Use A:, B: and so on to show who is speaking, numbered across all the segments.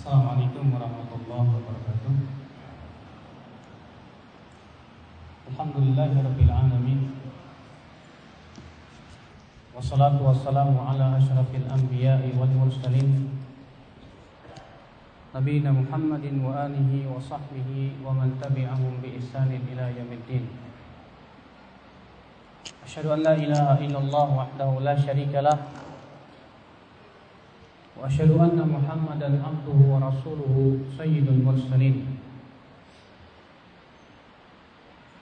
A: Assalamualaikum warahmatullahi wabarakatuh. Alhamdulillahirabbil alamin. Wassalatu wassalamu ala asyrafil anbiya'i wal mursalin. Nabiina Muhammadin wa alihi wa sahbihi wa man tabi'ahum bi ihsanin ila yaumiddin Asyhadu an la ilaha illallah wahdahu la syarika lah وأشهد أن محمدا عبده ورسوله سيد المرسلين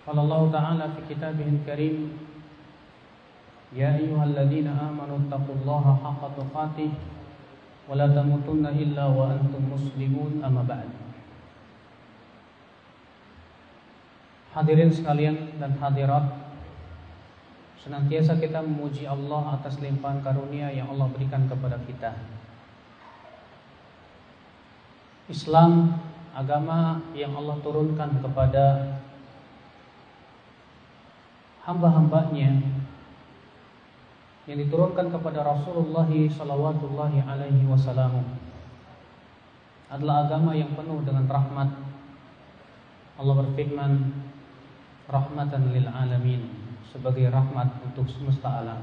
A: قال الله تعالى في كتابه الكريم يا أيها الذين آمنوا اتقوا الله حق تقاته ولا تموتن إلا وأنتم مسلمون أما بعد Hadirin sekalian dan hadirat Senantiasa kita memuji Allah atas limpahan karunia yang Allah berikan kepada kita Islam agama yang Allah turunkan kepada hamba-hambanya yang diturunkan kepada Rasulullah Sallallahu Alaihi Wasallam adalah agama yang penuh dengan rahmat. Allah berfirman, rahmatan lil alamin sebagai rahmat untuk semesta alam.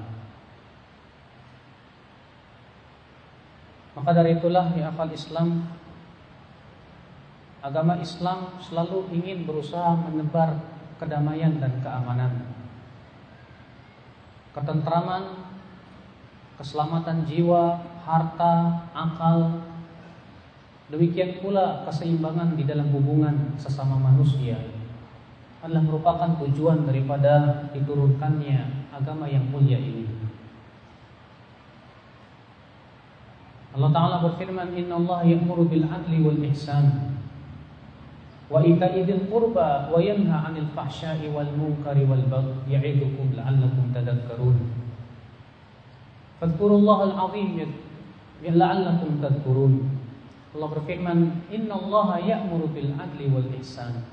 A: Maka dari itulah ya akal Islam agama Islam selalu ingin berusaha menebar kedamaian dan keamanan, ketentraman, keselamatan jiwa, harta, akal. Demikian pula keseimbangan di dalam hubungan sesama manusia adalah merupakan tujuan daripada diturunkannya agama yang mulia ini. Allah Ta'ala berfirman Inna Allah ya'muru bil adli wal ihsan wa qurba wa yanha 'anil fahsya'i wal munkari wal ya'idukum la'allakum tadhakkarun. Fadhkurullahal 'azim la'allakum tadhkurun. Allah berfirman, "Innallaha ya'muru bil 'adli wal ihsan."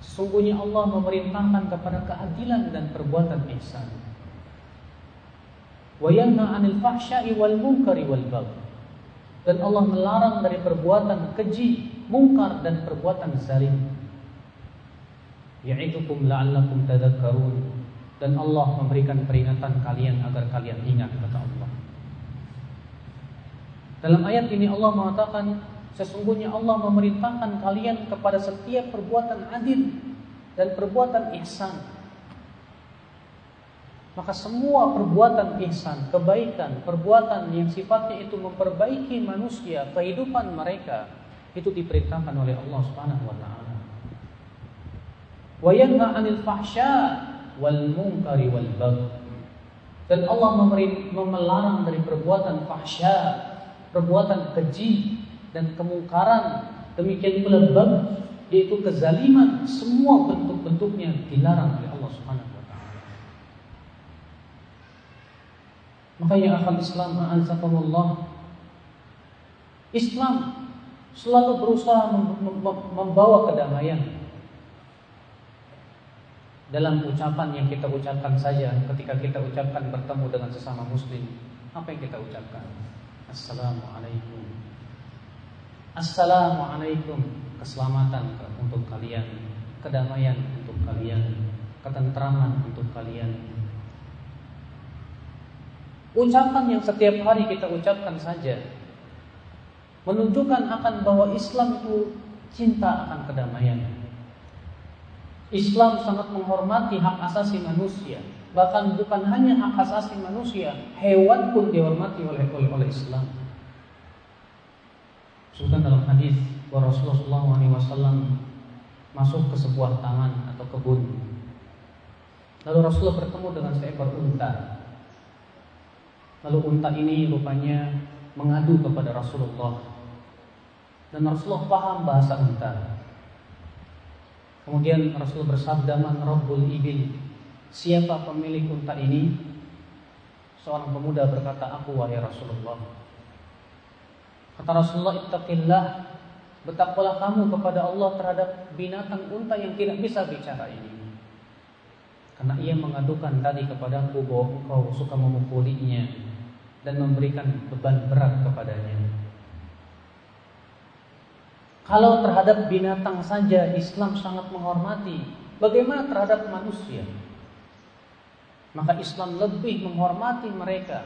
A: Sungguhnya Allah memerintahkan kepada keadilan dan perbuatan ihsan. Wa yanha 'anil fahsya'i wal munkari wal. Dan Allah melarang dari perbuatan keji mungkar dan perbuatan zalim. Ya'idukum la'allakum tadhakkarun dan Allah memberikan peringatan kalian agar kalian ingat kata Allah. Dalam ayat ini Allah mengatakan sesungguhnya Allah memerintahkan kalian kepada setiap perbuatan adil dan perbuatan ihsan. Maka semua perbuatan ihsan, kebaikan, perbuatan yang sifatnya itu memperbaiki manusia, kehidupan mereka, itu diperintahkan oleh Allah Subhanahu wa taala. Wa yanha 'anil fahsya wal munkari wal bagh. Dan Allah memelarang dari perbuatan fahsya, perbuatan keji dan kemungkaran. Demikian pula bagh yaitu kezaliman, semua bentuk-bentuknya dilarang oleh Allah Subhanahu wa taala. Makanya akal Islam a'azakumullah Islam selalu berusaha membawa kedamaian. Dalam ucapan yang kita ucapkan saja ketika kita ucapkan bertemu dengan sesama muslim apa yang kita ucapkan? Assalamualaikum. Assalamualaikum. Keselamatan untuk kalian. Kedamaian untuk kalian. Ketentraman untuk kalian. Ucapan yang setiap hari kita ucapkan saja menunjukkan akan bahwa Islam itu cinta akan kedamaian. Islam sangat menghormati hak asasi manusia, bahkan bukan hanya hak asasi manusia, hewan pun dihormati oleh oleh, oleh Islam. Sebutkan dalam hadis bahwa Rasulullah SAW masuk ke sebuah taman atau kebun. Lalu Rasulullah bertemu dengan seekor unta. Lalu unta ini rupanya mengadu kepada Rasulullah dan Rasulullah paham bahasa unta. Kemudian Rasul bersabda man rabbul ibil Siapa pemilik unta ini? Seorang pemuda berkata, "Aku wahai Rasulullah." Kata Rasulullah, "Ittaqillah." Bertakwalah kamu kepada Allah terhadap binatang unta yang tidak bisa bicara ini. Karena ia mengadukan tadi kepadaku bahwa engkau suka memukulinya dan memberikan beban berat kepadanya. Kalau terhadap binatang saja Islam sangat menghormati, bagaimana terhadap manusia? Maka Islam lebih menghormati mereka,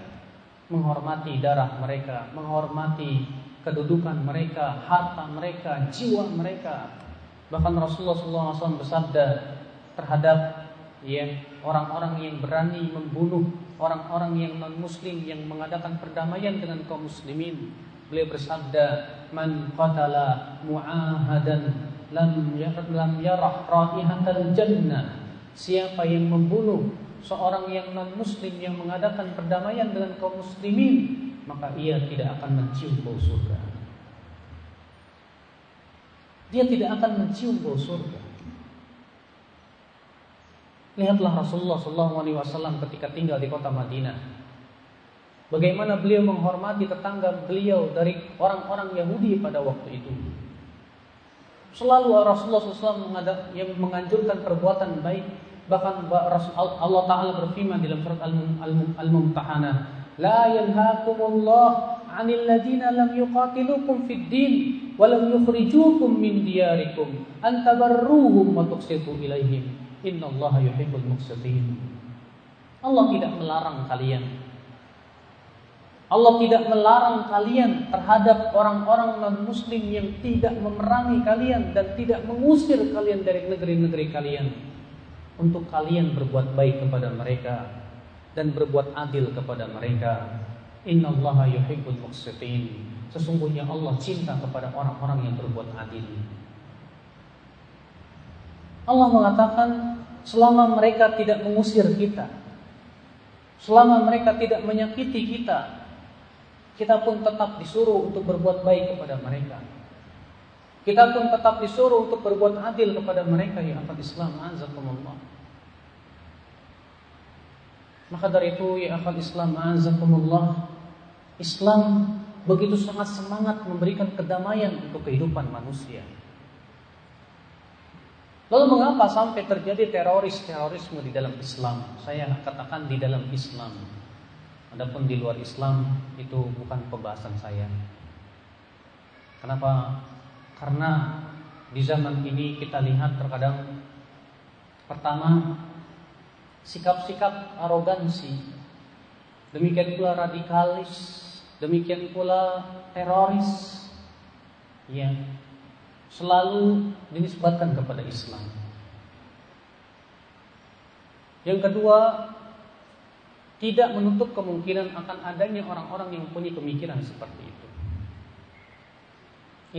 A: menghormati darah mereka, menghormati kedudukan mereka, harta mereka, jiwa mereka. Bahkan Rasulullah SAW bersabda terhadap ya orang-orang yang berani membunuh orang-orang yang non muslim yang mengadakan perdamaian dengan kaum muslimin Beliau bersabda, "Man qatala mu'ahadan lam lam yarah raihatal jannah." Siapa yang membunuh seorang yang non muslim yang mengadakan perdamaian dengan kaum muslimin, maka ia tidak akan mencium bau surga. Dia tidak akan mencium bau surga. Lihatlah Rasulullah SAW ketika tinggal di kota Madinah. Bagaimana beliau menghormati tetangga beliau dari orang-orang Yahudi pada waktu itu. Selalu Rasulullah SAW yang menganjurkan perbuatan baik. Bahkan Allah Ta'ala berfirman dalam surat Al-Mumtahanah. La yanhakumullah anil ladina lam yuqatilukum fid din wa lam yukhrijukum min diyarikum an tabarruhum wa tuqsitu ilaihim. Innallaha yuhibbul muqsitin. Allah tidak melarang kalian Allah tidak melarang kalian terhadap orang-orang non-muslim yang tidak memerangi kalian dan tidak mengusir kalian dari negeri-negeri kalian. Untuk kalian berbuat baik kepada mereka dan berbuat adil kepada mereka. Inna Allah yuhibbul muqsitin. Sesungguhnya Allah cinta kepada orang-orang yang berbuat adil. Allah mengatakan selama mereka tidak mengusir kita, selama mereka tidak menyakiti kita, kita pun tetap disuruh untuk berbuat baik kepada mereka. Kita pun tetap disuruh untuk berbuat adil kepada mereka yang akan Islam azakumullah. Maka dari itu ya akal Islam azakumullah Islam begitu sangat semangat memberikan kedamaian untuk kehidupan manusia. Lalu mengapa sampai terjadi teroris-terorisme di dalam Islam? Saya katakan di dalam Islam. Adapun di luar Islam itu bukan pembahasan saya. Kenapa? Karena di zaman ini kita lihat terkadang pertama sikap-sikap arogansi, demikian pula radikalis, demikian pula teroris yang selalu dinisbatkan kepada Islam. Yang kedua, tidak menutup kemungkinan akan adanya orang-orang yang punya pemikiran seperti itu.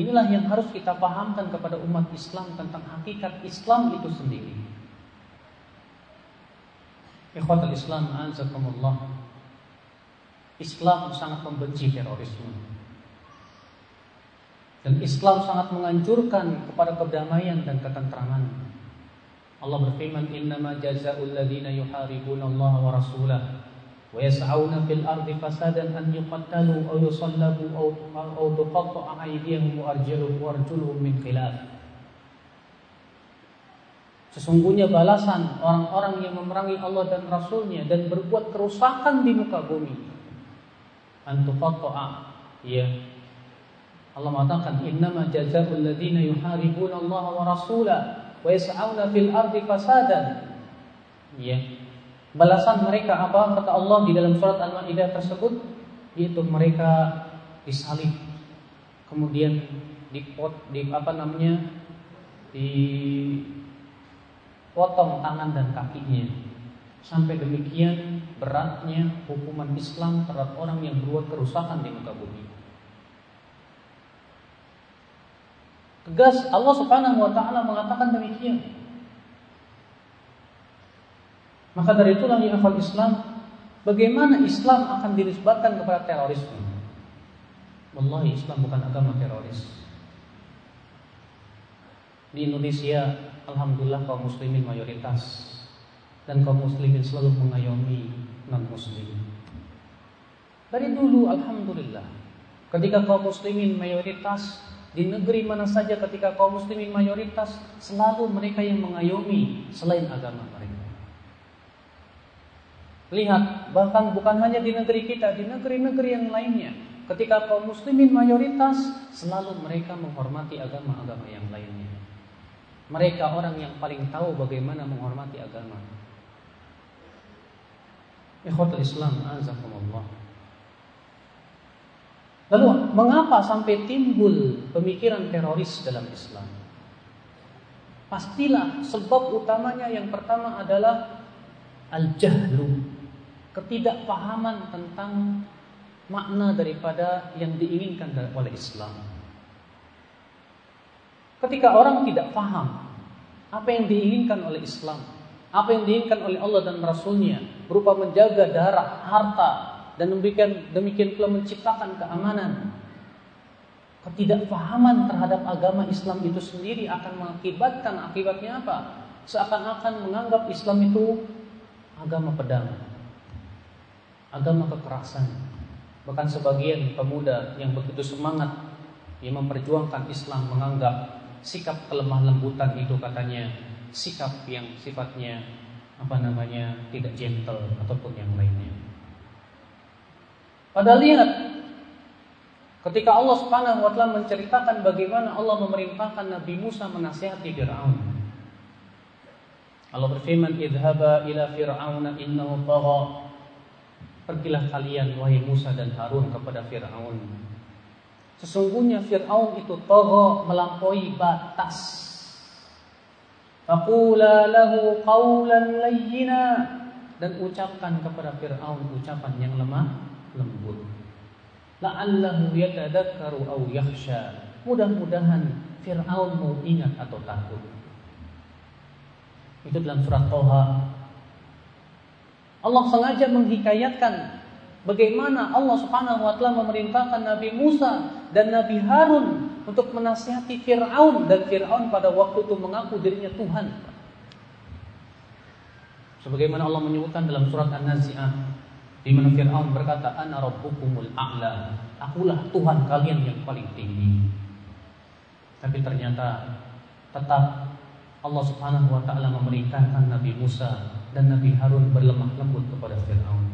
A: Inilah yang harus kita pahamkan kepada umat Islam tentang hakikat Islam itu sendiri. Ikhwatul Islam azakumullah. Islam sangat membenci terorisme. Dan Islam sangat menganjurkan kepada kedamaian dan ketentraman. Allah berfirman, "Innama jazaa'ul ladzina yuharibuna Allah wa rasulahu ويسعون في الأرض فسادا أن يقتلوا أو يصلبوا أو أو تقطع أيديهم وأرجلهم وأرجلهم من خلاف Sesungguhnya balasan orang-orang yang memerangi Allah dan Rasulnya dan berbuat kerusakan di muka bumi. Antuqatta'a. Ya. Allah mengatakan innama jazaa'ul ladzina yuharibuna Allah wa rasulah wa yas'auna fil ardi fasadan. Ya. Balasan mereka apa? Kata Allah di dalam surat Al-Maidah tersebut yaitu mereka disalib. Kemudian dipot di apa namanya? dipotong tangan dan kakinya. Sampai demikian beratnya hukuman Islam terhadap orang yang berbuat kerusakan di muka bumi. Tegas Allah Subhanahu wa taala mengatakan demikian. Maka dari itulah di akal Islam, bagaimana Islam akan dinisbatkan kepada terorisme? Wallahi Islam bukan agama teroris. Di Indonesia, alhamdulillah kaum muslimin mayoritas dan kaum muslimin selalu mengayomi non muslim. Dari dulu alhamdulillah, ketika kaum muslimin mayoritas di negeri mana saja ketika kaum muslimin mayoritas selalu mereka yang mengayomi selain agama mereka. Lihat, bahkan bukan hanya di negeri kita, di negeri-negeri yang lainnya. ketika kaum muslimin mayoritas selalu mereka menghormati agama-agama yang lainnya. Mereka orang yang paling tahu bagaimana menghormati agama. Ikhwatul Islam, azakumullah. Lalu mengapa sampai timbul pemikiran teroris dalam Islam? Pastilah sebab utamanya yang pertama adalah al-jahlu, ketidakpahaman tentang makna daripada yang diinginkan oleh Islam. Ketika orang tidak paham apa yang diinginkan oleh Islam, apa yang diinginkan oleh Allah dan Rasulnya, berupa menjaga darah, harta, dan demikian demikian pula menciptakan keamanan. Ketidakpahaman terhadap agama Islam itu sendiri akan mengakibatkan akibatnya apa? Seakan-akan menganggap Islam itu agama pedang, agama kekerasan. Bahkan sebagian pemuda yang begitu semangat yang memperjuangkan Islam menganggap sikap kelemah lembutan itu katanya sikap yang sifatnya apa namanya tidak gentle ataupun yang lainnya. Padahal lihat ketika Allah Subhanahu wa taala menceritakan bagaimana Allah memerintahkan Nabi Musa menasihati Firaun. Allah berfirman, "Idhaba ila fir'auna innahu tagha." Pergilah kalian wahai Musa dan Harun kepada Firaun. Sesungguhnya Firaun itu tagha melampaui batas. Faqula lahu qawlan layyina dan ucapkan kepada Firaun ucapan yang lemah lembut. La'allahu yatadakkaru aw yakhsha. Mudah-mudahan Fir'aun mau ingat atau takut. Itu dalam surat Toha. Allah sengaja menghikayatkan bagaimana Allah Subhanahu wa taala memerintahkan Nabi Musa dan Nabi Harun untuk menasihati Firaun dan Firaun pada waktu itu mengaku dirinya Tuhan. Sebagaimana Allah menyebutkan dalam surat An-Nazi'ah di mana Fir'aun berkata, Ana rabbukumul a'la. Akulah Tuhan kalian yang paling tinggi. Tapi ternyata tetap Allah Subhanahu wa taala memerintahkan Nabi Musa dan Nabi Harun berlemah lembut kepada Firaun.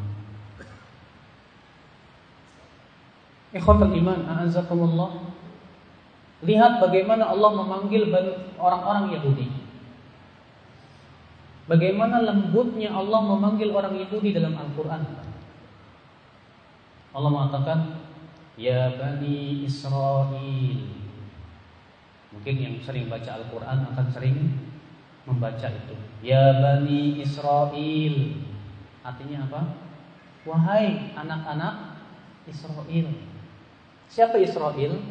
A: Ikhwatul iman, a'azakumullah. Lihat bagaimana Allah memanggil orang-orang Yahudi. Bagaimana lembutnya Allah memanggil orang Yahudi dalam Al-Quran. Allah mengatakan Ya Bani Israel Mungkin yang sering baca Al-Quran akan sering membaca itu Ya Bani Israel Artinya apa? Wahai anak-anak Israel Siapa Israel?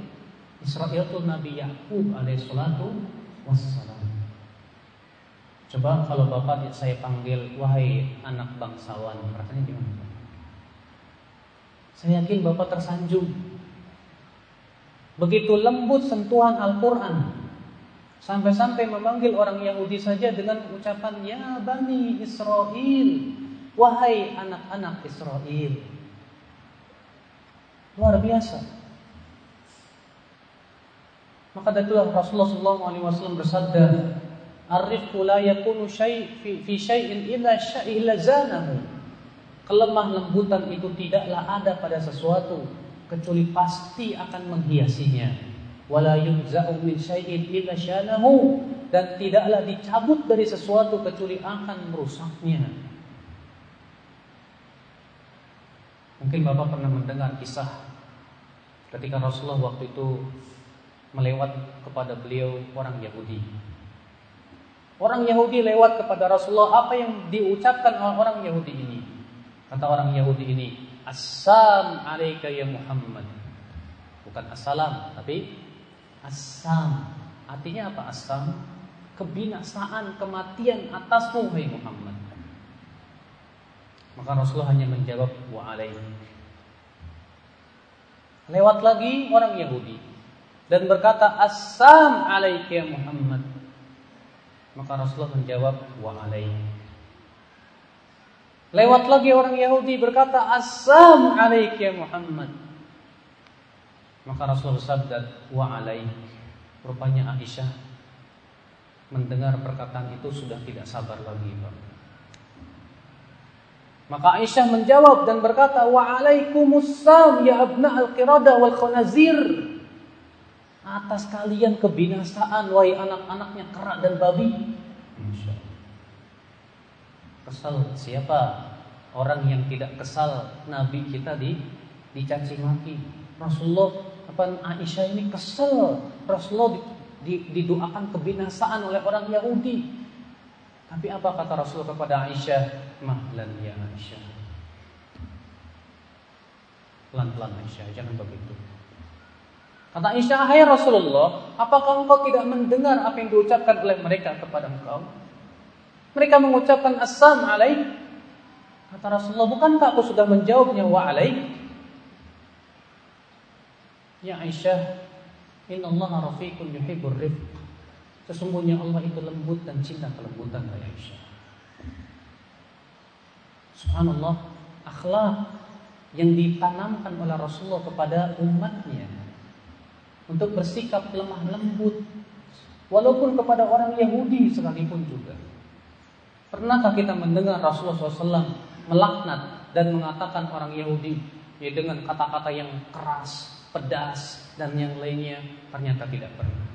A: Israel itu Nabi Yakub alaihissalatu wassalam Coba kalau Bapak saya panggil Wahai anak bangsawan Rasanya gimana? Saya yakin Bapak tersanjung. Begitu lembut sentuhan Al-Quran. Sampai-sampai memanggil orang Yahudi saja dengan ucapan Ya Bani Israel. Wahai anak-anak Israel. Luar biasa. Maka itulah Rasulullah SAW bersabda, "Arifku la yakunu syai' fi, fi syai'in illa syai'in zanahu." kelemah lembutan itu tidaklah ada pada sesuatu kecuali pasti akan menghiasinya wala yunza'u min syai'in illa syanahu. Dan tidaklah dicabut dari sesuatu kecuali akan merusaknya. Mungkin Bapak pernah mendengar kisah ketika Rasulullah waktu itu melewat kepada beliau orang Yahudi. Orang Yahudi lewat kepada Rasulullah Apa yang diucapkan oleh orang Yahudi ini? Kata orang Yahudi ini, Assam alaika ya Muhammad. Bukan assalam, tapi assam. Artinya apa assam? Kebinasaan, kematian atasmu, hai Muhammad. Maka Rasulullah hanya menjawab, wa alaihi. Lewat lagi orang Yahudi dan berkata, Assam alaika ya Muhammad. Maka Rasulullah menjawab, wa alaihi. Lewat lagi orang Yahudi berkata, Assam alaik ya Muhammad. Maka Rasulullah bersabda, wa alaik. Rupanya Aisyah mendengar perkataan itu sudah tidak sabar lagi. Pak. Maka Aisyah menjawab dan berkata, "Wa'alaikumussalam ya abna al-qirada wal khanazir." Atas kalian kebinasaan wahai anak-anaknya kerak dan babi. Kesal siapa? Orang yang tidak kesal Nabi kita di dicaci maki. Rasulullah apa Aisyah ini kesal. Rasulullah didoakan kebinasaan oleh orang Yahudi. Tapi apa kata Rasul kepada Aisyah? Mahlan ya Aisyah. Pelan-pelan Aisyah, jangan begitu. Kata Aisyah, hai Rasulullah, apakah engkau tidak mendengar apa yang diucapkan oleh mereka kepada engkau? Mereka mengucapkan assam alaik. Kata Rasulullah, bukankah aku sudah menjawabnya wa alaik? Ya Aisyah, inna Allah rafiqun yuhibbur rifq. Sesungguhnya Allah itu lembut dan cinta kelembutan ya Aisyah. Subhanallah, akhlak yang ditanamkan oleh Rasulullah kepada umatnya untuk bersikap lemah lembut walaupun kepada orang Yahudi sekalipun juga. Pernahkah kita mendengar Rasulullah SAW melaknat dan mengatakan orang Yahudi ya dengan kata-kata yang keras, pedas dan yang lainnya? Ternyata tidak pernah.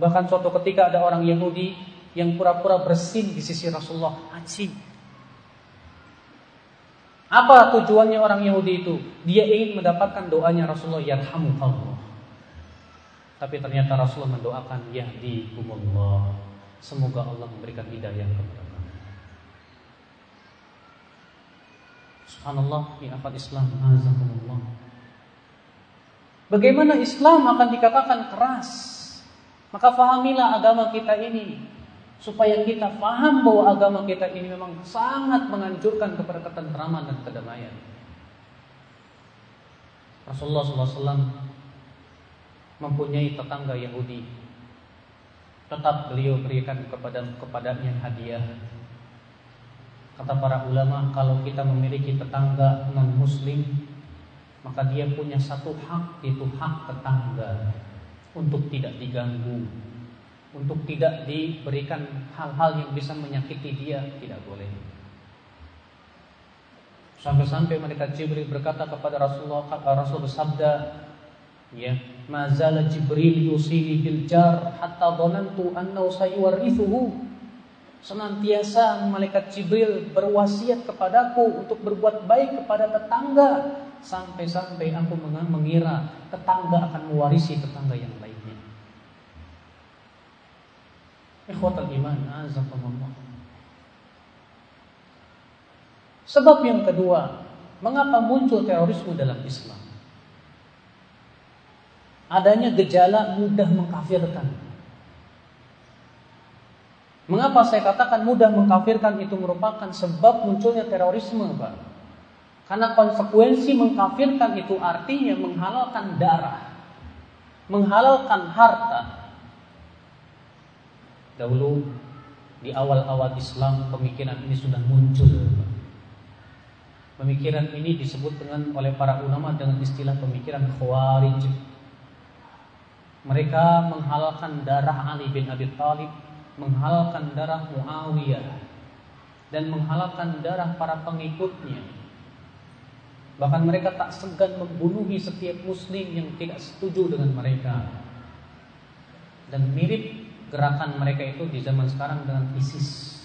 A: Bahkan suatu ketika ada orang Yahudi yang pura-pura bersin di sisi Rasulullah. Aji. Apa tujuannya orang Yahudi itu? Dia ingin mendapatkan doanya Rasulullah yarhamukallah. Tapi ternyata Rasulullah mendoakan yahdikumullah. Semoga Allah memberikan hidayah kepada kamu. Subhanallah, ya Islam, azakumullah. Bagaimana Islam akan dikatakan keras? Maka fahamilah agama kita ini supaya kita paham bahwa agama kita ini memang sangat menganjurkan kepada ketentraman dan kedamaian. Rasulullah SAW mempunyai tetangga Yahudi. Tetap beliau berikan kepada kepadanya hadiah. Kata para ulama, kalau kita memiliki tetangga non Muslim, maka dia punya satu hak, yaitu hak tetangga untuk tidak diganggu, untuk tidak diberikan hal-hal yang bisa menyakiti dia, tidak boleh. Sampai-sampai mereka Jibril berkata kepada Rasulullah, Rasul bersabda, ya, mazala Jibril yusini bil jar hatta dhanantu annahu sayuwarithuhu. Senantiasa malaikat Jibril berwasiat kepadaku untuk berbuat baik kepada tetangga sampai-sampai aku mengira tetangga akan mewarisi tetangga yang lainnya. Ikhwatal iman, azakumullah. Sebab yang kedua, mengapa muncul terorisme dalam Islam? Adanya gejala mudah mengkafirkan. Mengapa saya katakan mudah mengkafirkan itu merupakan sebab munculnya terorisme, Pak? Karena konsekuensi mengkafirkan itu artinya menghalalkan darah, menghalalkan harta. Dahulu di awal-awal Islam pemikiran ini sudah muncul. Pemikiran ini disebut dengan oleh para ulama dengan istilah pemikiran khawarij. Mereka menghalalkan darah Ali bin Abi Thalib, menghalalkan darah Muawiyah dan menghalalkan darah para pengikutnya Bahkan mereka tak segan membunuhi setiap muslim yang tidak setuju dengan mereka. Dan mirip gerakan mereka itu di zaman sekarang dengan ISIS.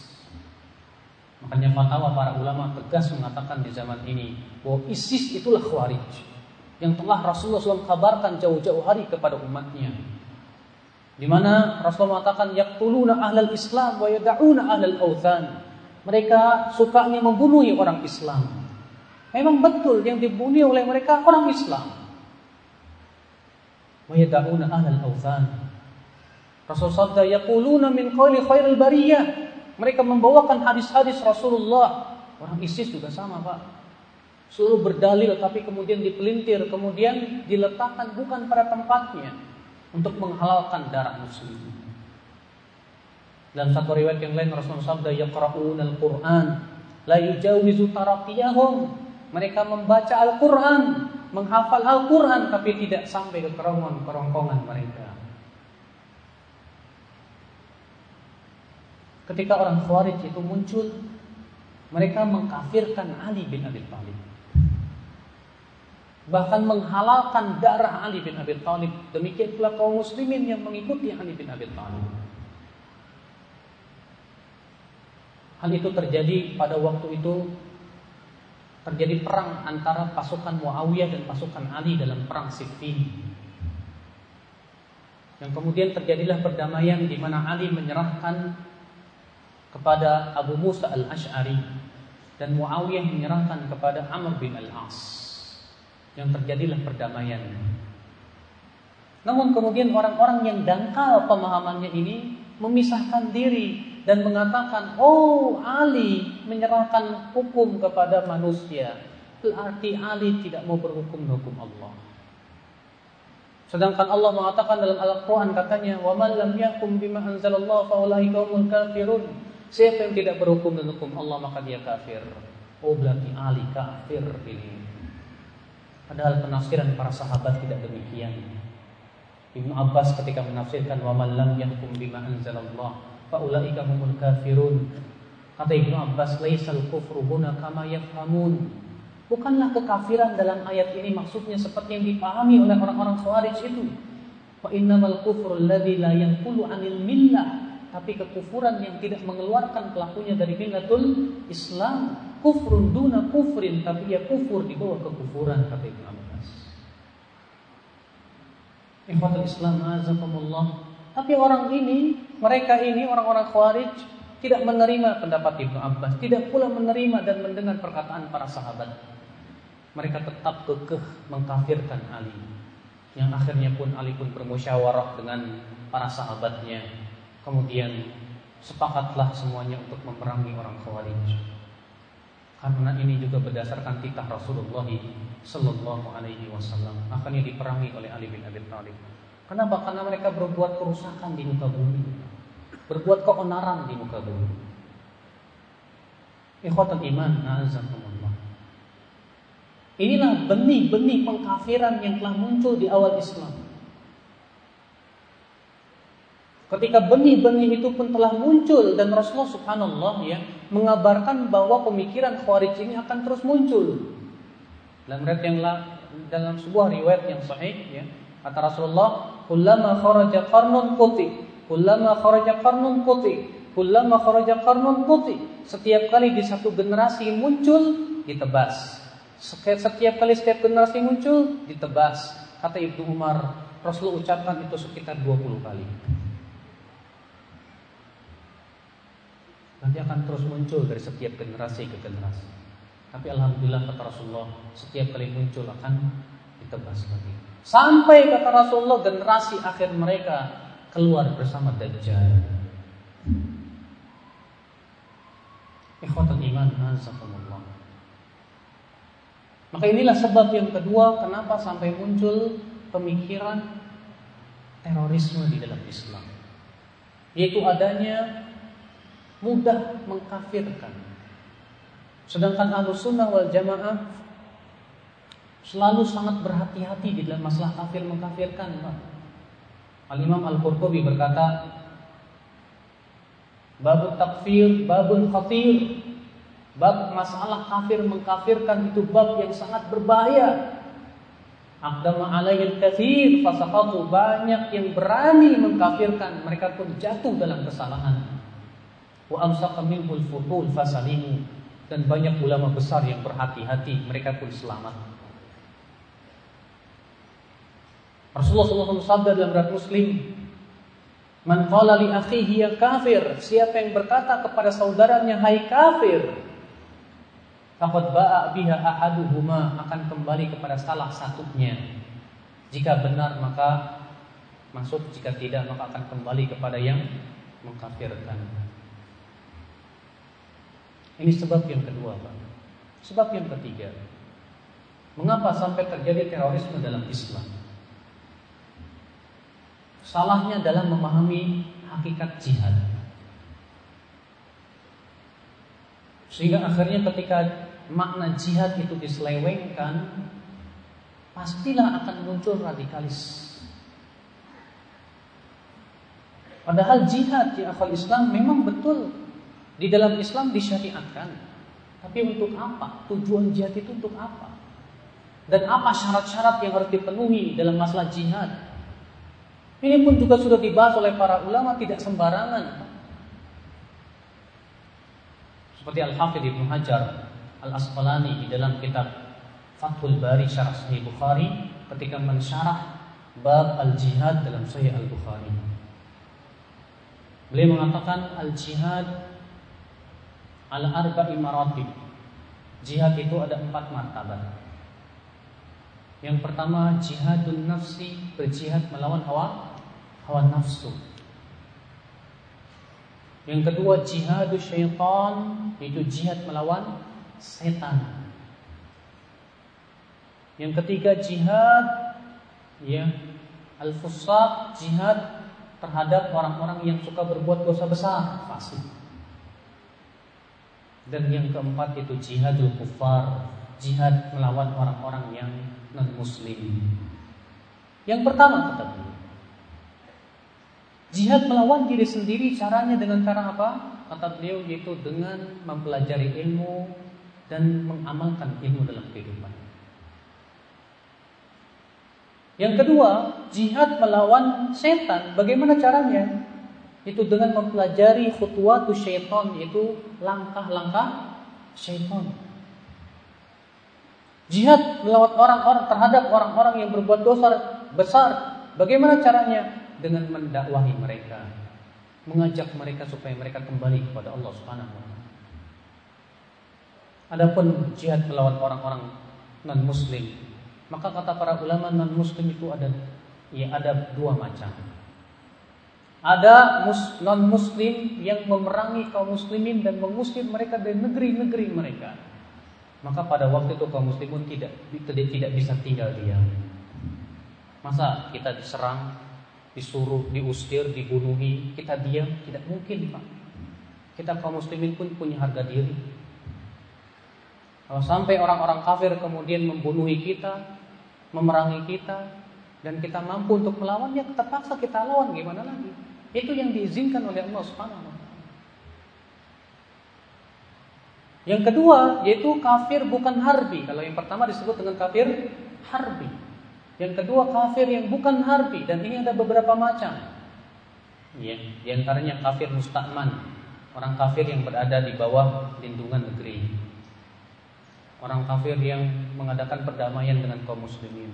A: Makanya fatwa para ulama tegas mengatakan di zaman ini bahwa ISIS itulah khawarij yang telah Rasulullah SAW kabarkan jauh-jauh hari kepada umatnya. Di mana Rasulullah mengatakan yaqtuluna ahlal Islam wa yad'una ahlal authan. Mereka sukanya membunuh orang Islam Memang betul yang dibunuh oleh mereka orang Islam. Wayada'una ahlal awthan. Rasul sabda yaquluna min qawli khairil bariyah. Mereka membawakan hadis-hadis Rasulullah. Orang ISIS juga sama, Pak. Seluruh berdalil tapi kemudian dipelintir, kemudian diletakkan bukan pada tempatnya untuk menghalalkan darah muslim. Dalam satu riwayat yang lain Rasulullah sabda yaqra'una al-Qur'an la yujawizu taraqiyahum mereka membaca Al-Quran, menghafal Al-Quran, tapi tidak sampai ke kerongkongan mereka. Ketika orang Khawarij itu muncul, Mereka mengkafirkan Ali bin Abi Thalib. Bahkan menghalalkan darah Ali bin Abi Thalib. Demikian pula kaum muslimin yang mengikuti Ali bin Abi Thalib. Hal itu terjadi pada waktu itu terjadi perang antara pasukan Muawiyah dan pasukan Ali dalam perang Siffin. Yang kemudian terjadilah perdamaian di mana Ali menyerahkan kepada Abu Musa al-Ash'ari dan Muawiyah menyerahkan kepada Amr bin al-As. Yang terjadilah perdamaian. Namun kemudian orang-orang yang dangkal pemahamannya ini memisahkan diri dan mengatakan, "Oh, Ali menyerahkan hukum kepada manusia." Berarti Ali tidak mau berhukum hukum Allah. Sedangkan Allah mengatakan dalam Al-Qur'an katanya, "Wa man lam yakum bima anzalallahu fa ulaika humul kafirun." Siapa yang tidak berhukum dengan hukum Allah maka dia kafir. Oh berarti Ali kafir ini. Padahal penafsiran para sahabat tidak demikian. Ibnu Abbas ketika menafsirkan wa man lam yahkum bima anzalallah fa ulaika humul kafirun. Kata Ibnu Abbas laisal kufru huna kama yafhamun. Bukanlah kekafiran dalam ayat ini maksudnya seperti yang dipahami oleh orang-orang Khawarij itu. Wa innamal kufru alladzi la yanqulu 'anil millah tapi kekufuran yang tidak mengeluarkan pelakunya dari millatul Islam kufrun duna kufrin tapi ia kufur di bawah kekufuran kata Ibnu Abbas Ikhwatul Islam azakumullah tapi orang ini mereka ini orang-orang khawarij tidak menerima pendapat Ibnu Abbas tidak pula menerima dan mendengar perkataan para sahabat mereka tetap kekeh mengkafirkan Ali yang akhirnya pun Ali pun bermusyawarah dengan para sahabatnya Kemudian sepakatlah semuanya untuk memerangi orang Khawarij. Karena ini juga berdasarkan titah Rasulullah Sallallahu Alaihi Wasallam. Akhirnya diperangi oleh Ali bin Abi Thalib. Kenapa? Karena mereka berbuat kerusakan di muka bumi, berbuat keonaran di muka bumi. Ikhwatul iman, azakumullah. Inilah benih-benih pengkafiran yang telah muncul di awal Islam. Ketika benih-benih itu pun telah muncul dan Rasulullah Subhanallah ya mengabarkan bahwa pemikiran Khawarij ini akan terus muncul. Dalam riwayat yang dalam sebuah riwayat yang sahih ya, kata Rasulullah, "Kullama kharaja qarnun kullama kharaja qarnun quti, kullama kharaja qarnun quti." Setiap kali di satu generasi muncul ditebas. Setiap kali setiap generasi muncul ditebas. Kata Ibnu Umar, Rasulullah ucapkan itu sekitar 20 kali. nanti akan terus muncul dari setiap generasi ke generasi. Tapi alhamdulillah kata Rasulullah, setiap kali muncul akan ditebas lagi. Sampai kata Rasulullah generasi akhir mereka keluar bersama Dajjal. Ikhwatul iman, azakumullah. Maka inilah sebab yang kedua kenapa sampai muncul pemikiran terorisme di dalam Islam. Yaitu adanya mudah mengkafirkan. Sedangkan ahlu sunnah wal jamaah selalu sangat berhati-hati di dalam masalah kafir mengkafirkan. Al-Imam Al-Qurtubi berkata, Bab takfir, babun khatir. Bab masalah kafir mengkafirkan itu bab yang sangat berbahaya. Aqdama alayhi kathir fasaqatu banyak yang berani mengkafirkan mereka pun jatuh dalam kesalahan wa amsaka minhul futul fasalimu dan banyak ulama besar yang berhati-hati mereka pun selamat Rasulullah SAW sabda dalam berat Muslim Man qala li akhihi ya kafir Siapa yang berkata kepada saudaranya Hai kafir Faqad ba'a biha ahaduhuma Akan kembali kepada salah satunya Jika benar maka Masuk Jika tidak maka akan kembali kepada yang Mengkafirkan ini sebab yang kedua, Pak. Sebab yang ketiga, mengapa sampai terjadi terorisme dalam Islam? Salahnya dalam memahami hakikat jihad. Sehingga akhirnya ketika makna jihad itu diselewengkan, pastilah akan muncul radikalis. Padahal jihad di akal Islam memang betul di dalam Islam disyariatkan. Tapi untuk apa? Tujuan jihad itu untuk apa? Dan apa syarat-syarat yang harus dipenuhi dalam masalah jihad? Ini pun juga sudah dibahas oleh para ulama tidak sembarangan. Seperti Al-Hafidh Ibnu Hajar Al-Asqalani di dalam kitab Fathul Bari Syarah Sahih Bukhari ketika mensyarah bab al-jihad dalam Sahih Al-Bukhari. Beliau mengatakan al-jihad al arba'i maratib. Jihad itu ada empat martabat. Yang pertama jihadun nafsi, berjihad melawan hawa hawa nafsu. Yang kedua jihadus syaitan, itu jihad melawan setan. Yang ketiga jihad ya al-fusaq, jihad terhadap orang-orang yang suka berbuat dosa besar, fasik. Dan yang keempat itu jihadul kufar, jihad melawan orang-orang yang non muslim. Yang pertama kata beliau, Jihad melawan diri sendiri caranya dengan cara apa? Kata beliau yaitu dengan mempelajari ilmu dan mengamalkan ilmu dalam kehidupan. Yang kedua, jihad melawan setan. Bagaimana caranya? Itu dengan mempelajari khutwatu syaitan, yaitu langkah-langkah syaitan. Jihad melawan orang-orang terhadap orang-orang yang berbuat dosa besar. Bagaimana caranya? dengan mendakwahi mereka, mengajak mereka supaya mereka kembali kepada Allah Subhanahu wa taala. Adapun jihad melawan orang-orang non muslim, maka kata para ulama non muslim itu ada ya ada dua macam. Ada non muslim yang memerangi kaum muslimin dan mengusir mereka dari negeri-negeri mereka. Maka pada waktu itu kaum muslimin tidak tidak, tidak bisa tinggal diam. Masa kita diserang disuruh diusir, dibunuhi, kita diam, tidak mungkin Pak. Kita kaum muslimin pun punya harga diri. Kalau sampai orang-orang kafir kemudian membunuhi kita, memerangi kita, dan kita mampu untuk melawan, ya terpaksa kita lawan, gimana lagi? Itu yang diizinkan oleh Allah Subhanahu wa Yang kedua yaitu kafir bukan harbi. Kalau yang pertama disebut dengan kafir harbi. Yang kedua kafir yang bukan harbi dan ini ada beberapa macam. Ya, di antaranya kafir musta'man, orang kafir yang berada di bawah lindungan negeri. Orang kafir yang mengadakan perdamaian dengan kaum muslimin.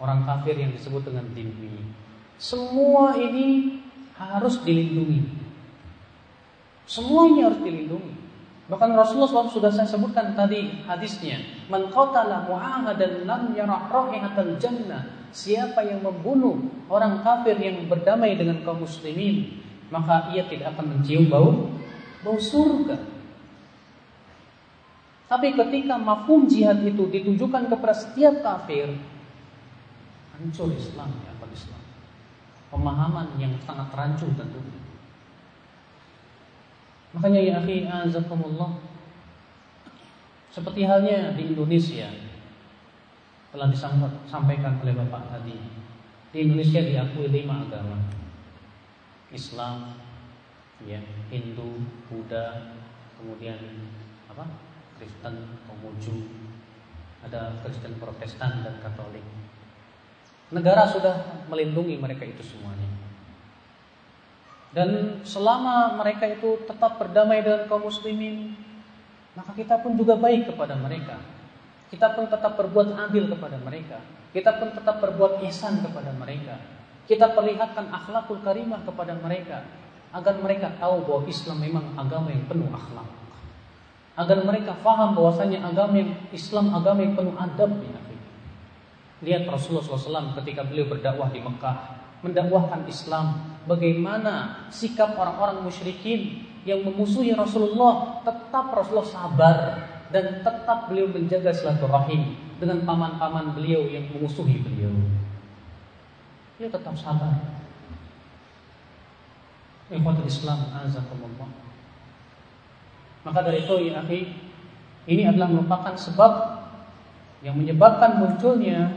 A: Orang kafir yang disebut dengan dhimmi. Semua ini harus dilindungi. Semua ini harus dilindungi. Bahkan Rasulullah SAW sudah saya sebutkan tadi hadisnya. Man qatala mu'ahadan lam yarah ra'ihatal jannah. Siapa yang membunuh orang kafir yang berdamai dengan kaum muslimin, maka ia tidak akan mencium bau bau surga. Tapi ketika mafhum jihad itu ditujukan kepada setiap kafir, hancur Islam ya Islam. Pemahaman yang sangat rancu tentunya. Makanya ya akhi azakumullah seperti halnya di Indonesia telah disampaikan oleh Bapak tadi. Di Indonesia diakui lima agama. Islam, ya, Hindu, Buddha, kemudian apa? Kristen, Konghucu, ada Kristen Protestan dan Katolik. Negara sudah melindungi mereka itu semuanya. Dan selama mereka itu tetap berdamai dengan kaum muslimin, maka kita pun juga baik kepada mereka. Kita pun tetap berbuat adil kepada mereka. Kita pun tetap berbuat ihsan kepada mereka. Kita perlihatkan akhlakul karimah kepada mereka agar mereka tahu bahwa Islam memang agama yang penuh akhlak. Agar mereka faham bahwasanya agama yang Islam agama yang penuh adab ya. Lihat Rasulullah SAW ketika beliau berdakwah di Mekah, mendakwahkan Islam, bagaimana sikap orang-orang musyrikin yang memusuhi Rasulullah, tetap Rasulullah sabar dan tetap beliau menjaga silaturahim dengan paman-paman beliau yang memusuhi beliau. Dia tetap sabar. Ikhwatul Islam azakumullah. Maka dari itu ya akhi, ini adalah merupakan sebab yang menyebabkan munculnya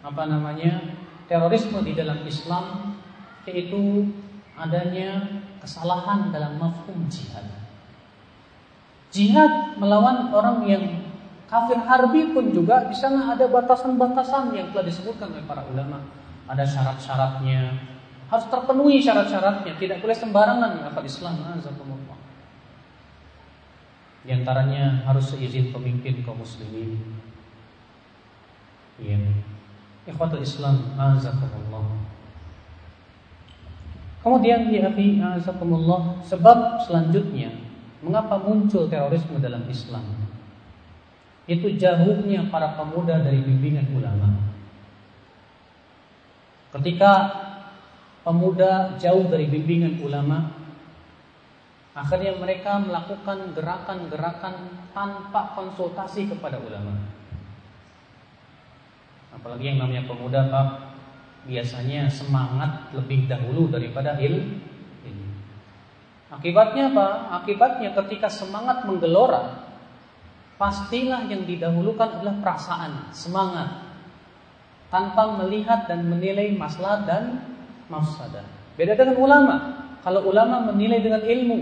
A: apa namanya terorisme di dalam Islam yaitu adanya kesalahan dalam mafhum jihad. Jihad melawan orang yang kafir harbi pun juga di sana ada batasan-batasan yang telah disebutkan oleh para ulama. Ada syarat-syaratnya, harus terpenuhi syarat-syaratnya, tidak boleh sembarangan apa Islam azakumullah. Di antaranya harus seizin pemimpin kaum muslimin. Ya. Ikhwatul Islam azakumullah. Kemudian ya akhi azakumullah, sebab selanjutnya mengapa muncul terorisme dalam Islam? itu jauhnya para pemuda dari bimbingan ulama. Ketika pemuda jauh dari bimbingan ulama, akhirnya mereka melakukan gerakan-gerakan tanpa konsultasi kepada ulama. Apalagi yang namanya pemuda, Pak, biasanya semangat lebih dahulu daripada ilmu. Akibatnya apa? Akibatnya ketika semangat menggelora, pastilah yang didahulukan adalah perasaan, semangat, tanpa melihat dan menilai masalah dan mafsadah. Beda dengan ulama. Kalau ulama menilai dengan ilmu,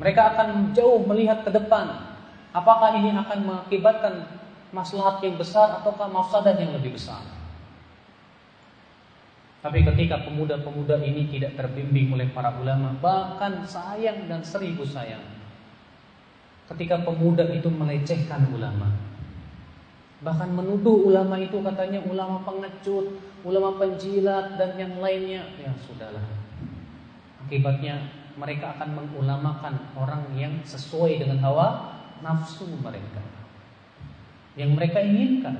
A: mereka akan jauh melihat ke depan. Apakah ini akan mengakibatkan maslahat yang besar ataukah mafsadah yang lebih besar? Tapi ketika pemuda-pemuda ini tidak terbimbing oleh para ulama, bahkan sayang dan seribu sayang, ketika pemuda itu melecehkan ulama. Bahkan menuduh ulama itu katanya ulama pengecut, ulama penjilat dan yang lainnya. Ya sudahlah. Akibatnya mereka akan mengulamakan orang yang sesuai dengan hawa nafsu mereka. Yang mereka inginkan.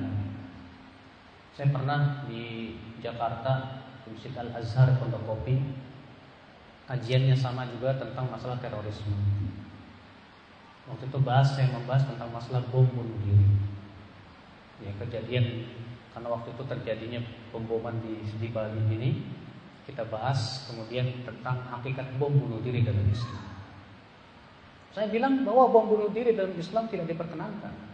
A: Saya pernah di Jakarta, Masjid Al-Azhar Pondok Kopi. Kajiannya sama juga tentang masalah terorisme Waktu itu bahas saya membahas tentang masalah bom bunuh diri. Ya kejadian karena waktu itu terjadinya pemboman di, di Bali ini kita bahas kemudian tentang hakikat bom bunuh diri dalam Islam. Saya bilang bahwa bom bunuh diri dalam Islam tidak diperkenankan.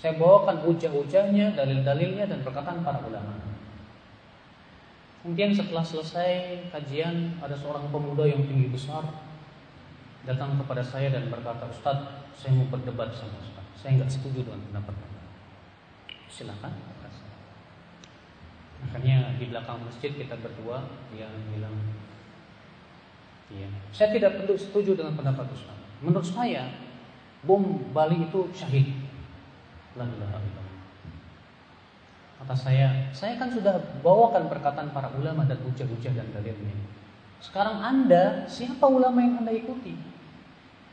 A: Saya bawakan hujah-hujahnya, dalil-dalilnya dan perkataan para ulama. Kemudian setelah selesai kajian ada seorang pemuda yang tinggi besar datang kepada saya dan berkata, Ustaz, saya mau berdebat sama Ustaz. Saya nggak setuju dengan pendapat Anda. Silakan. Makanya di belakang masjid kita berdua dia bilang, iya, saya tidak perlu setuju dengan pendapat Ustaz. Menurut saya, bom Bali itu syahid. La Kata saya, saya kan sudah bawakan perkataan para ulama dan hujah-hujah dan dalilnya. Sekarang Anda, siapa ulama yang Anda ikuti?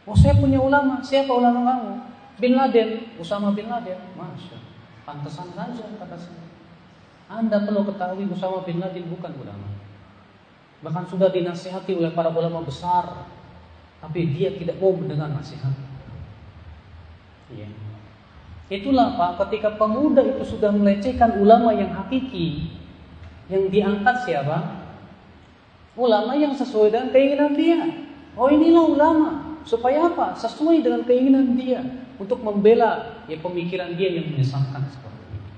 A: Oh saya punya ulama, siapa ulama kamu? Bin Laden, Usama bin Laden. Masya, pantesan saja kata saya. Anda perlu ketahui Usama bin Laden bukan ulama. Bahkan sudah dinasihati oleh para ulama besar, tapi dia tidak mau mendengar nasihat. Ya. Itulah Pak, ketika pemuda itu sudah melecehkan ulama yang hakiki, yang diangkat siapa? Ulama yang sesuai dengan keinginan dia. Oh inilah ulama. Supaya apa? Sesuai dengan keinginan dia untuk membela ya pemikiran dia yang menyesatkan seperti itu.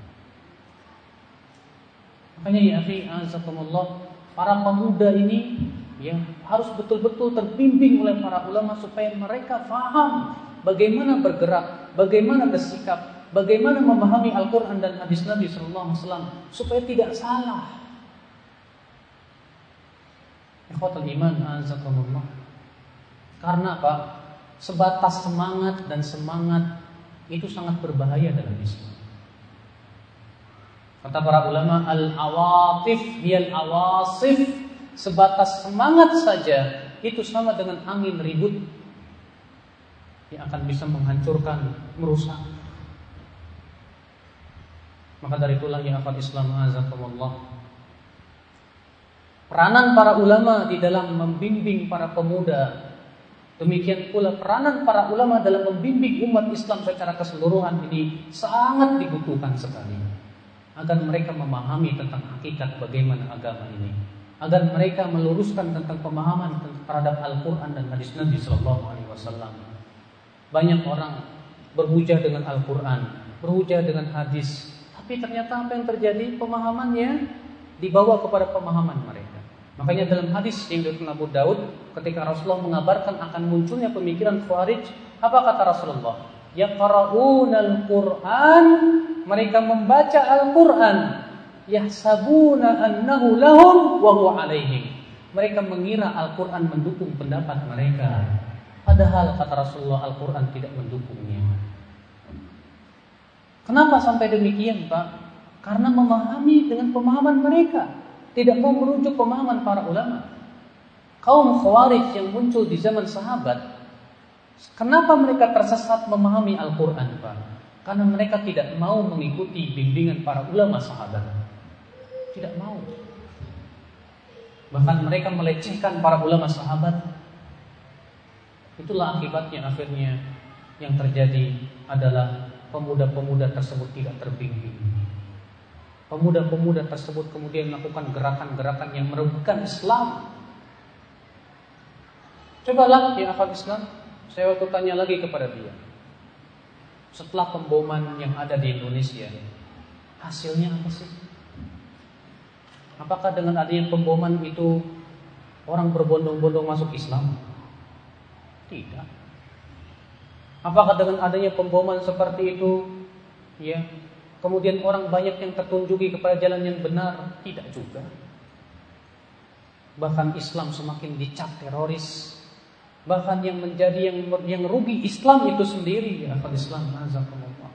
A: Makanya ya akhi azakumullah, para pemuda ini yang harus betul-betul terbimbing oleh para ulama supaya mereka faham bagaimana bergerak, bagaimana bersikap, bagaimana memahami Al-Qur'an dan hadis Nabi sallallahu supaya tidak salah. Ikhwatul iman azakumullah. Karena apa? Sebatas semangat dan semangat itu sangat berbahaya dalam Islam. Kata para ulama, al-awatif al awasif sebatas semangat saja itu sama dengan angin ribut yang akan bisa menghancurkan, merusak. Maka dari itulah yang akan Islam azakumullah. Peranan para ulama di dalam membimbing para pemuda Demikian pula peranan para ulama dalam membimbing umat Islam secara keseluruhan ini sangat dibutuhkan sekali. Agar mereka memahami tentang hakikat bagaimana agama ini. Agar mereka meluruskan tentang pemahaman terhadap Al-Quran dan hadis Nabi Sallallahu Alaihi Wasallam. Banyak orang berhujah dengan Al-Quran, berhujah dengan hadis, tapi ternyata apa yang terjadi pemahamannya dibawa kepada pemahaman mereka. Makanya dalam hadis yang diriwayatkan Abu Daud ketika Rasulullah mengabarkan akan munculnya pemikiran Khawarij, Apa kata Rasulullah? Yaqra'unal Qur'an, mereka membaca Al-Qur'an, yahsabuna annahu lahum wa huwa alaihim. Mereka mengira Al-Qur'an mendukung pendapat mereka. Padahal kata Rasulullah Al-Qur'an tidak mendukungnya. Kenapa sampai demikian, Pak? Karena memahami dengan pemahaman mereka, tidak mau merujuk pemahaman para ulama. Kaum Khawarij yang muncul di zaman sahabat Kenapa mereka tersesat memahami Al-Quran Pak? Karena mereka tidak mau mengikuti bimbingan para ulama sahabat Tidak mau Bahkan mereka melecehkan para ulama sahabat Itulah akibatnya akhirnya Yang terjadi adalah Pemuda-pemuda tersebut tidak terbimbing Pemuda-pemuda tersebut kemudian melakukan gerakan-gerakan yang merugikan Islam Cobalah ya akal Islam saya waktu tanya lagi kepada dia. Setelah pemboman yang ada di Indonesia, hasilnya apa sih? Apakah dengan adanya pemboman itu orang berbondong-bondong masuk Islam? Tidak. Apakah dengan adanya pemboman seperti itu, ya, kemudian orang banyak yang tertunjuki kepada jalan yang benar? Tidak juga. Bahkan Islam semakin dicap teroris, bahkan yang menjadi yang yang rugi Islam itu sendiri. Ya akal Islam azakumullah.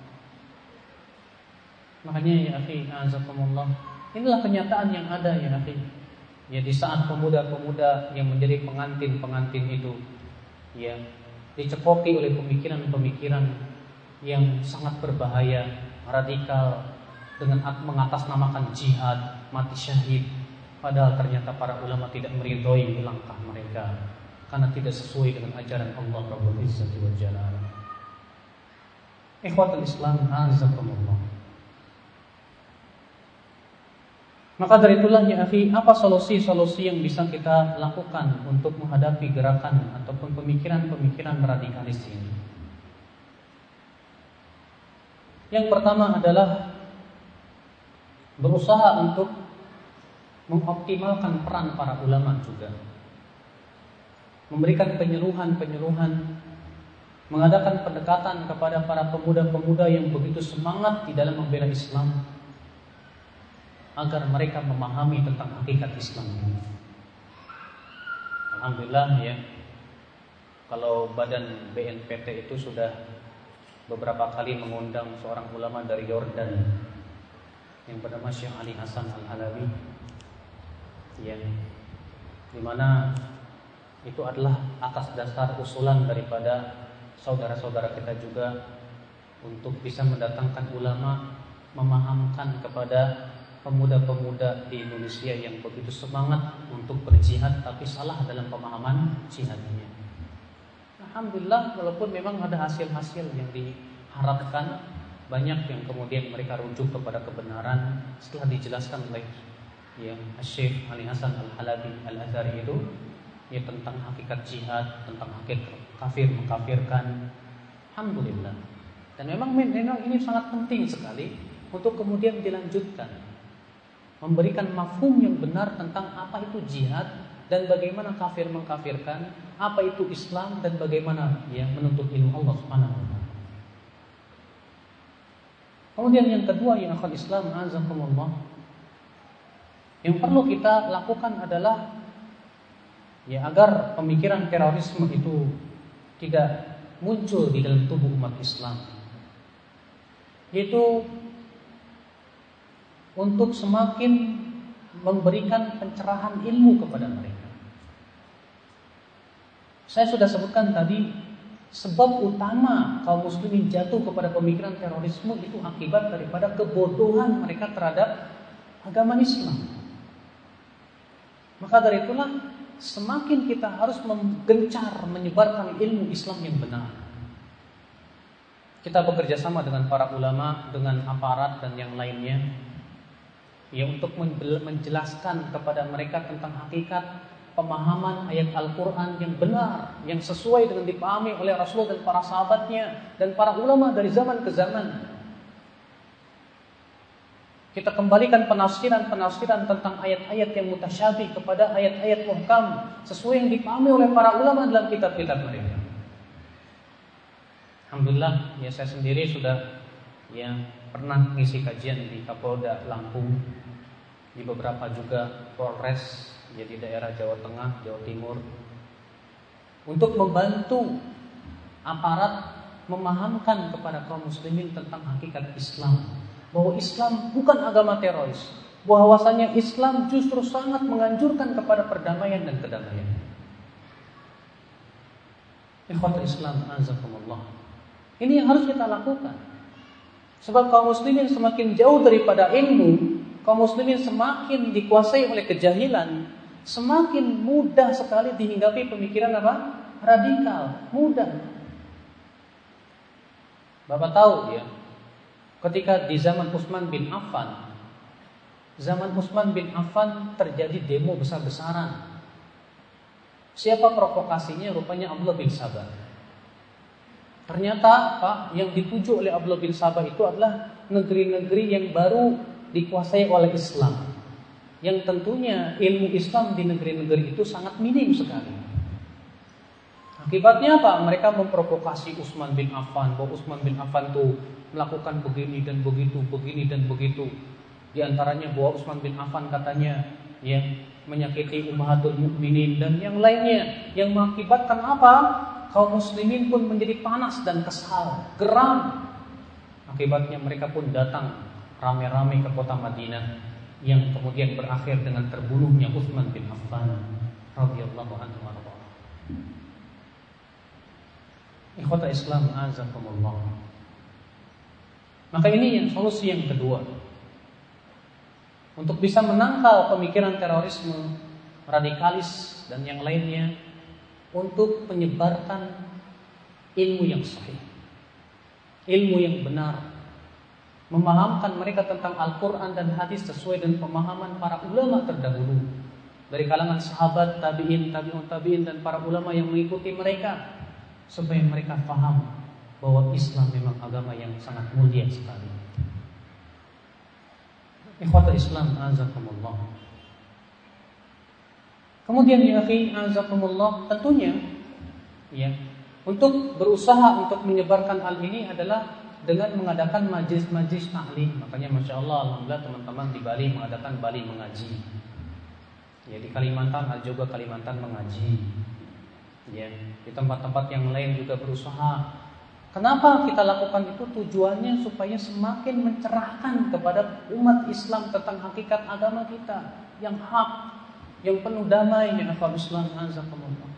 A: Makanya ya akhi azakumullah. Inilah kenyataan yang ada ya akhi. Ya di saat pemuda-pemuda yang menjadi pengantin-pengantin itu ya dicekoki oleh pemikiran-pemikiran yang sangat berbahaya radikal dengan mengatasnamakan jihad mati syahid padahal ternyata para ulama tidak meridhoi langkah mereka karena tidak sesuai dengan ajaran Allah Rabbul Izzati wal Jalal. Ikhwatul Islam azakumullah. Maka dari itulah ya akhi, apa solusi-solusi yang bisa kita lakukan untuk menghadapi gerakan ataupun pemikiran-pemikiran radikalis ini? Yang pertama adalah berusaha untuk mengoptimalkan peran para ulama juga memberikan penyeluhan-penyeluhan, mengadakan pendekatan kepada para pemuda-pemuda yang begitu semangat di dalam membela Islam agar mereka memahami tentang hakikat Islam. Alhamdulillah ya. Kalau badan BNPT itu sudah beberapa kali mengundang seorang ulama dari Yordan yang bernama Syekh Ali Hasan Al-Halabi yang di mana itu adalah atas dasar usulan daripada saudara-saudara kita juga untuk bisa mendatangkan ulama memahamkan kepada pemuda-pemuda di Indonesia yang begitu semangat untuk berjihad tapi salah dalam pemahaman jihadnya. Alhamdulillah walaupun memang ada hasil-hasil yang diharapkan banyak yang kemudian mereka rujuk kepada kebenaran setelah dijelaskan oleh yang Syekh Ali Hasan Al-Halabi Al-Azhari itu ya tentang hakikat jihad, tentang hakikat kafir mengkafirkan. Alhamdulillah. Dan memang memang ini sangat penting sekali untuk kemudian dilanjutkan. Memberikan mafhum yang benar tentang apa itu jihad dan bagaimana kafir mengkafirkan, apa itu Islam dan bagaimana ya menuntut ilmu Allah Subhanahu wa taala. Kemudian yang kedua yang akan Islam azakumullah yang perlu kita lakukan adalah ya agar pemikiran terorisme itu tidak muncul di dalam tubuh umat Islam yaitu untuk semakin memberikan pencerahan ilmu kepada mereka. Saya sudah sebutkan tadi sebab utama kaum muslimin jatuh kepada pemikiran terorisme itu akibat daripada kebodohan mereka terhadap agama Islam. Maka dari itulah semakin kita harus menggencar menyebarkan ilmu Islam yang benar. Kita bekerja sama dengan para ulama, dengan aparat dan yang lainnya ya untuk menjelaskan kepada mereka tentang hakikat pemahaman ayat Al-Quran yang benar, yang sesuai dengan dipahami oleh Rasulullah dan para sahabatnya dan para ulama dari zaman ke zaman. Kita kembalikan penafsiran-penafsiran tentang ayat-ayat yang mutasyabih kepada ayat-ayat muhkam sesuai yang dipahami oleh para ulama dalam kitab-kitab mereka. Alhamdulillah ya saya sendiri sudah ya pernah mengisi kajian di Kapolda Lampung di beberapa juga Polres ya di daerah Jawa Tengah, Jawa Timur untuk membantu aparat memahamkan kepada kaum muslimin tentang hakikat Islam. Bahwa Islam bukan agama teroris. Bahwasanya Islam justru sangat menganjurkan kepada perdamaian dan kedamaian. Ikhwatul Islam azakumullah. Ini yang harus kita lakukan. Sebab kaum muslimin semakin jauh daripada ilmu, kaum muslimin semakin dikuasai oleh kejahilan, semakin mudah sekali dihinggapi pemikiran apa? Radikal, mudah. Bapak tahu ya, ketika di zaman Utsman bin Affan, zaman Utsman bin Affan terjadi demo besar-besaran. Siapa provokasinya? Rupanya Abdullah bin Sabah. Ternyata Pak, yang dituju oleh Abdullah bin Sabah itu adalah negeri-negeri yang baru dikuasai oleh Islam. Yang tentunya ilmu Islam di negeri-negeri itu sangat minim sekali. Akibatnya apa? Mereka memprovokasi Utsman bin Affan bahwa Utsman bin Affan itu melakukan begini dan begitu, begini dan begitu. Di antaranya bahwa Utsman bin Affan katanya ya menyakiti ummahatul mukminin dan yang lainnya yang mengakibatkan apa? Kaum muslimin pun menjadi panas dan kesal, geram. Akibatnya mereka pun datang rame-rame ke kota Madinah yang kemudian berakhir dengan terbunuhnya Utsman bin Affan radhiyallahu anhu Ikhwata Islam azakumullah. Maka ini yang solusi yang kedua. Untuk bisa menangkal pemikiran terorisme, radikalis dan yang lainnya, untuk menyebarkan ilmu yang sahih, ilmu yang benar, memahamkan mereka tentang Al-Quran dan hadis sesuai dengan pemahaman para ulama terdahulu dari kalangan sahabat, tabiin, tabiun, tabiin dan para ulama yang mengikuti mereka supaya mereka faham bahwa Islam memang agama yang sangat mulia sekali. Ikhwatul Islam azakumullah. Kemudian ya akhi azakumullah tentunya ya untuk berusaha untuk menyebarkan hal ini adalah dengan mengadakan majlis-majlis ahli. Makanya masya Allah, alhamdulillah teman-teman di Bali mengadakan Bali mengaji. Ya di Kalimantan ada juga Kalimantan mengaji. Ya di tempat-tempat yang lain juga berusaha. Kenapa kita lakukan itu? Tujuannya supaya semakin mencerahkan kepada umat Islam tentang hakikat agama kita yang hak, yang penuh damai ya akal Islam azakumullah.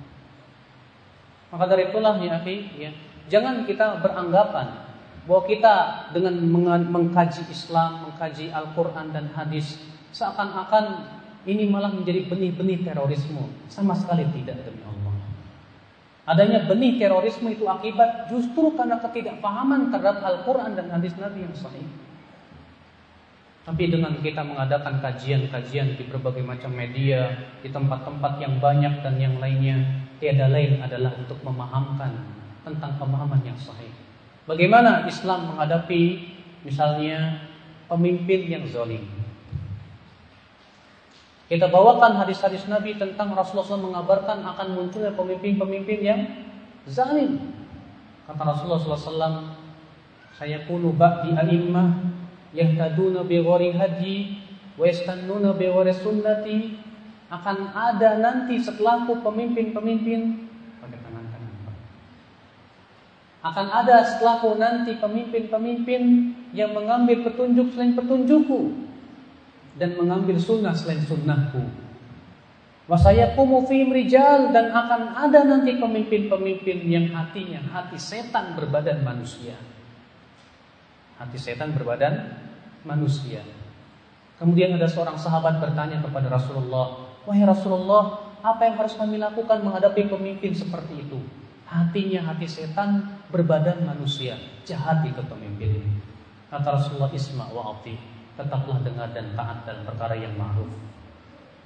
A: Maka dari itulah ya akhi, ya, jangan kita beranggapan bahwa kita dengan mengkaji Islam, mengkaji Al-Qur'an dan hadis seakan-akan ini malah menjadi benih-benih terorisme. Sama sekali tidak demi Allah. Adanya benih terorisme itu akibat justru karena ketidakpahaman terhadap Al-Quran dan hadis Nabi yang sahih. Tapi dengan kita mengadakan kajian-kajian di berbagai macam media, di tempat-tempat yang banyak dan yang lainnya, tiada lain adalah untuk memahamkan tentang pemahaman yang sahih. Bagaimana Islam menghadapi misalnya pemimpin yang zalim. Kita bawakan hadis-hadis Nabi tentang Rasulullah mengabarkan akan munculnya pemimpin-pemimpin yang zalim. Kata Rasulullah SAW, saya kunu ba'di a'immah yahtaduna bi ghairi hadyi wa yastannuna sunnati akan ada nanti setelahku pemimpin-pemimpin pada kanan-kanan akan ada setelahku nanti pemimpin-pemimpin yang mengambil petunjuk selain petunjukku dan mengambil sunnah selain sunnahku. Wasaya fihim rijal dan akan ada nanti pemimpin-pemimpin yang hatinya hati setan berbadan manusia hati setan berbadan manusia. Kemudian ada seorang sahabat bertanya kepada Rasulullah, "Wahai Rasulullah, apa yang harus kami lakukan menghadapi pemimpin seperti itu?" Hatinya hati setan berbadan manusia, jahat itu pemimpin. Kata Rasulullah, "Isma wa ati." Tetaplah dengar dan taat dalam perkara yang ma'ruf.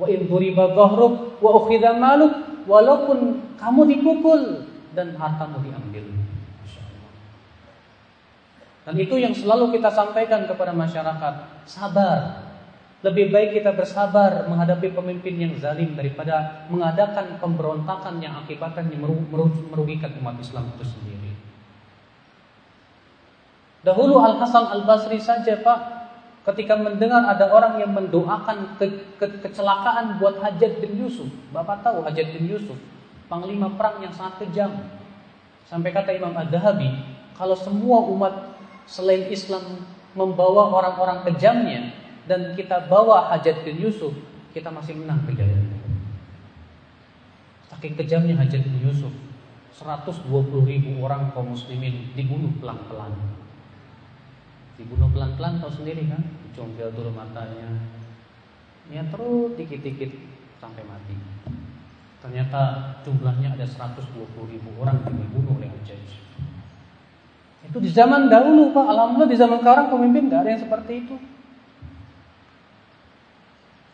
A: Wa in duriba wa ukhidha maluk, walaupun kamu dipukul dan hartamu diambil. Dan itu yang selalu kita sampaikan kepada masyarakat. Sabar. Lebih baik kita bersabar menghadapi pemimpin yang zalim daripada mengadakan pemberontakan yang akibatnya merugikan umat Islam itu sendiri. Dahulu Al Hasan Al Basri saja Pak, ketika mendengar ada orang yang mendoakan ke, ke, kecelakaan buat Hajat bin Yusuf. Bapak tahu Hajat bin Yusuf, panglima perang yang sangat kejam. Sampai kata Imam Ad-Dahabi, kalau semua umat selain Islam membawa orang-orang kejamnya dan kita bawa Hajat bin Yusuf, kita masih menang kejayaan. Saking kejamnya Hajat bin Yusuf, 120 ribu orang kaum muslimin dibunuh pelan-pelan. Dibunuh pelan-pelan tahu sendiri kan? Dicongkel dulu matanya. Ya terus dikit-dikit sampai mati. Ternyata jumlahnya ada 120 ribu orang yang dibunuh oleh Hajjaj. Itu di zaman dahulu Pak. Alhamdulillah di zaman sekarang pemimpin nggak ada yang seperti itu.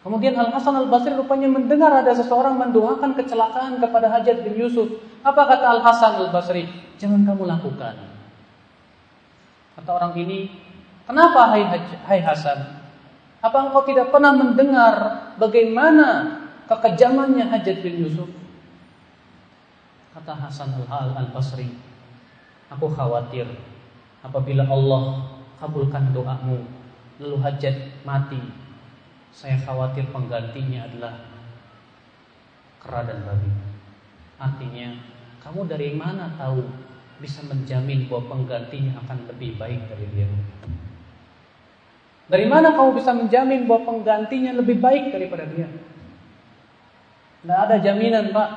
A: Kemudian Al Hasan Al Basri rupanya mendengar ada seseorang mendoakan kecelakaan kepada Hajat bin Yusuf. Apa kata Al Hasan Al Basri? Jangan kamu lakukan. Kata orang ini, kenapa hai, hai Hasan? Apa engkau tidak pernah mendengar bagaimana kekejamannya Hajat bin Yusuf? Kata Hasan Al, Al Basri, aku khawatir apabila Allah kabulkan doamu lalu Hajat mati saya khawatir penggantinya adalah kera dan babi. Artinya, kamu dari mana tahu bisa menjamin bahwa penggantinya akan lebih baik dari dia? Dari mana kamu bisa menjamin bahwa penggantinya lebih baik daripada dia? Tidak ada jaminan, Pak.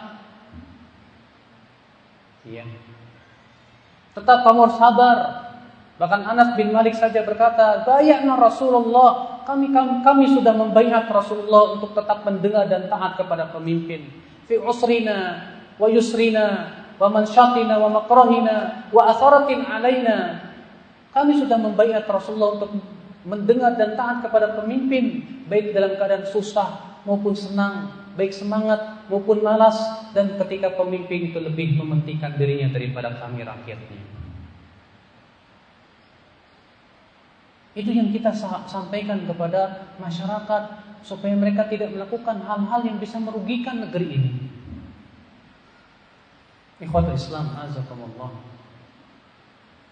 A: Iya. Tetap kamu harus sabar. Bahkan Anas bin Malik saja berkata, "Bayakna Rasulullah kami, kami kami sudah membaiat Rasulullah untuk tetap mendengar dan taat kepada pemimpin. Fi usrina wa yusrina wa mansyatina wa makrahina wa asaratin alaina. Kami sudah membaiat Rasulullah untuk mendengar dan taat kepada pemimpin baik dalam keadaan susah maupun senang, baik semangat maupun malas dan ketika pemimpin itu lebih mementingkan dirinya daripada kami rakyatnya. Itu yang kita sampaikan kepada masyarakat supaya mereka tidak melakukan hal-hal yang bisa merugikan negeri ini. Ikhwatul Islam azakumullah.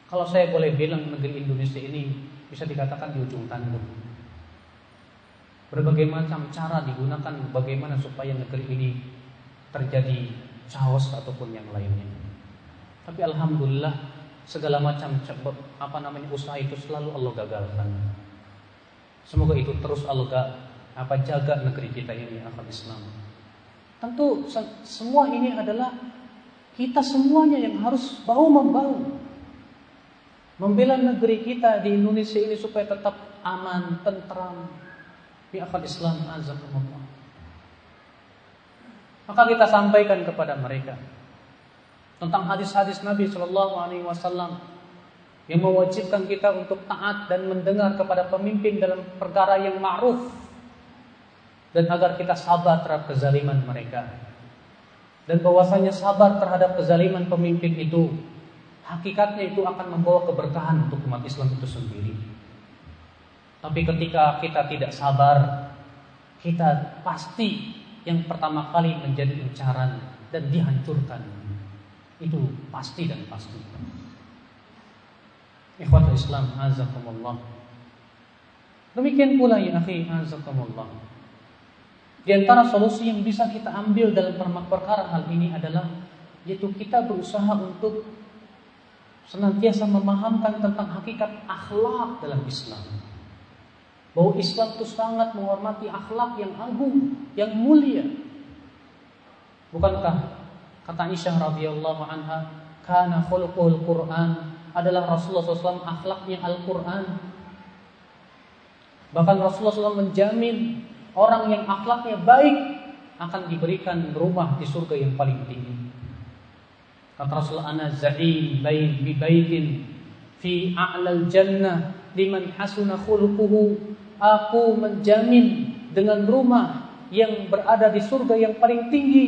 A: Kalau saya boleh bilang negeri Indonesia ini bisa dikatakan di ujung tanduk. Berbagai macam cara digunakan bagaimana supaya negeri ini terjadi chaos ataupun yang lainnya. Tapi alhamdulillah segala macam apa namanya usaha itu selalu Allah gagalkan. Semoga itu terus Allah apa jaga negeri kita ini akal Islam. Tentu semua ini adalah kita semuanya yang harus bahu membahu membela negeri kita di Indonesia ini supaya tetap aman, tentram. Di akal Islam azakumullah. Maka kita sampaikan kepada mereka tentang hadis-hadis Nabi Shallallahu Alaihi Wasallam yang mewajibkan kita untuk taat dan mendengar kepada pemimpin dalam perkara yang ma'ruf dan agar kita sabar terhadap kezaliman mereka dan bahwasanya sabar terhadap kezaliman pemimpin itu hakikatnya itu akan membawa keberkahan untuk umat Islam itu sendiri. Tapi ketika kita tidak sabar, kita pasti yang pertama kali menjadi incaran dan dihancurkan itu pasti dan pasti. Ikhwatul Islam azakumullah. Demikian pula ya akhi azakumullah. Di antara solusi yang bisa kita ambil dalam perkara hal ini adalah yaitu kita berusaha untuk senantiasa memahamkan tentang hakikat akhlak dalam Islam. Bahwa Islam itu sangat menghormati akhlak yang agung, yang mulia. Bukankah Kata Aisyah radhiyallahu anha, "Kana khuluqul Qur'an." Adalah Rasulullah SAW akhlaknya Al-Qur'an. Bahkan Rasulullah SAW menjamin orang yang akhlaknya baik akan diberikan rumah di surga yang paling tinggi. Kata Rasulullah, "Ana za'im bain bi baitin fi a'lal jannah liman hasuna khuluquhu." Aku menjamin dengan rumah yang berada di surga yang paling tinggi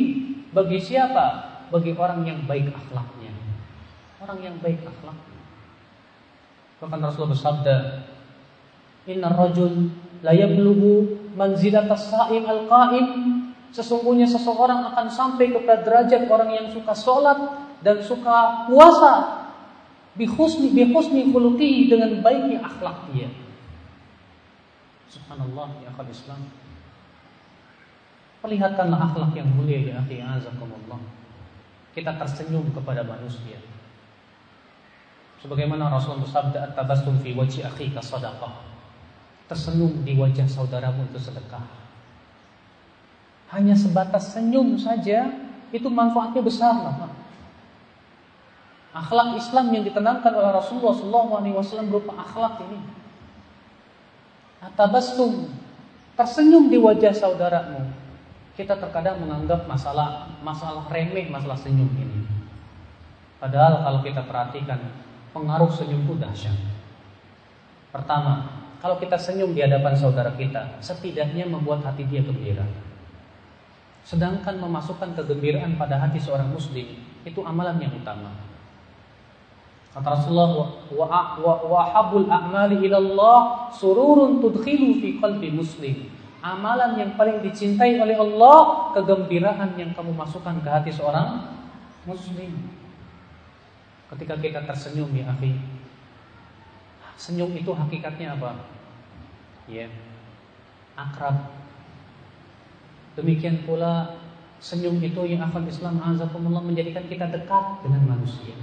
A: bagi siapa? Bagi orang yang baik akhlaknya. Orang yang baik akhlaknya. Bahkan Rasulullah bersabda, Inna rajul la yablughu manzilatas sa'im al-qa'im. Sesungguhnya seseorang akan sampai kepada derajat orang yang suka sholat dan suka puasa. Bihusni bihusni khuluqi dengan baiknya akhlak dia. Subhanallah ya akhal Islam. Perlihatkanlah akhlak yang mulia ya akhi azakumullah. Kita tersenyum kepada manusia. Sebagaimana Rasulullah bersabda at-tabassum fi wajhi akhika sadaqah. Tersenyum di wajah saudaramu itu sedekah. Hanya sebatas senyum saja itu manfaatnya besar lah. Akhlak Islam yang ditanamkan oleh Rasulullah SAW berupa akhlak ini. Atabastum, tersenyum di wajah saudaramu. Kita terkadang menganggap masalah masalah remeh masalah senyum ini. Padahal kalau kita perhatikan pengaruh senyum itu dahsyat. Pertama, kalau kita senyum di hadapan saudara kita, setidaknya membuat hati dia gembira. Sedangkan memasukkan kegembiraan pada hati seorang muslim itu amalan yang utama. Kata Rasulullah, wa, wa, wa habul a'mali ilallah sururun tudkhilu fi qalbi muslim. Amalan yang paling dicintai oleh Allah, kegembiraan yang kamu masukkan ke hati seorang muslim. Ketika kita tersenyum ya akhi. Senyum itu hakikatnya apa? Ya. Akrab. Demikian pula senyum itu yang akan Islam azakumullah menjadikan kita dekat dengan manusia.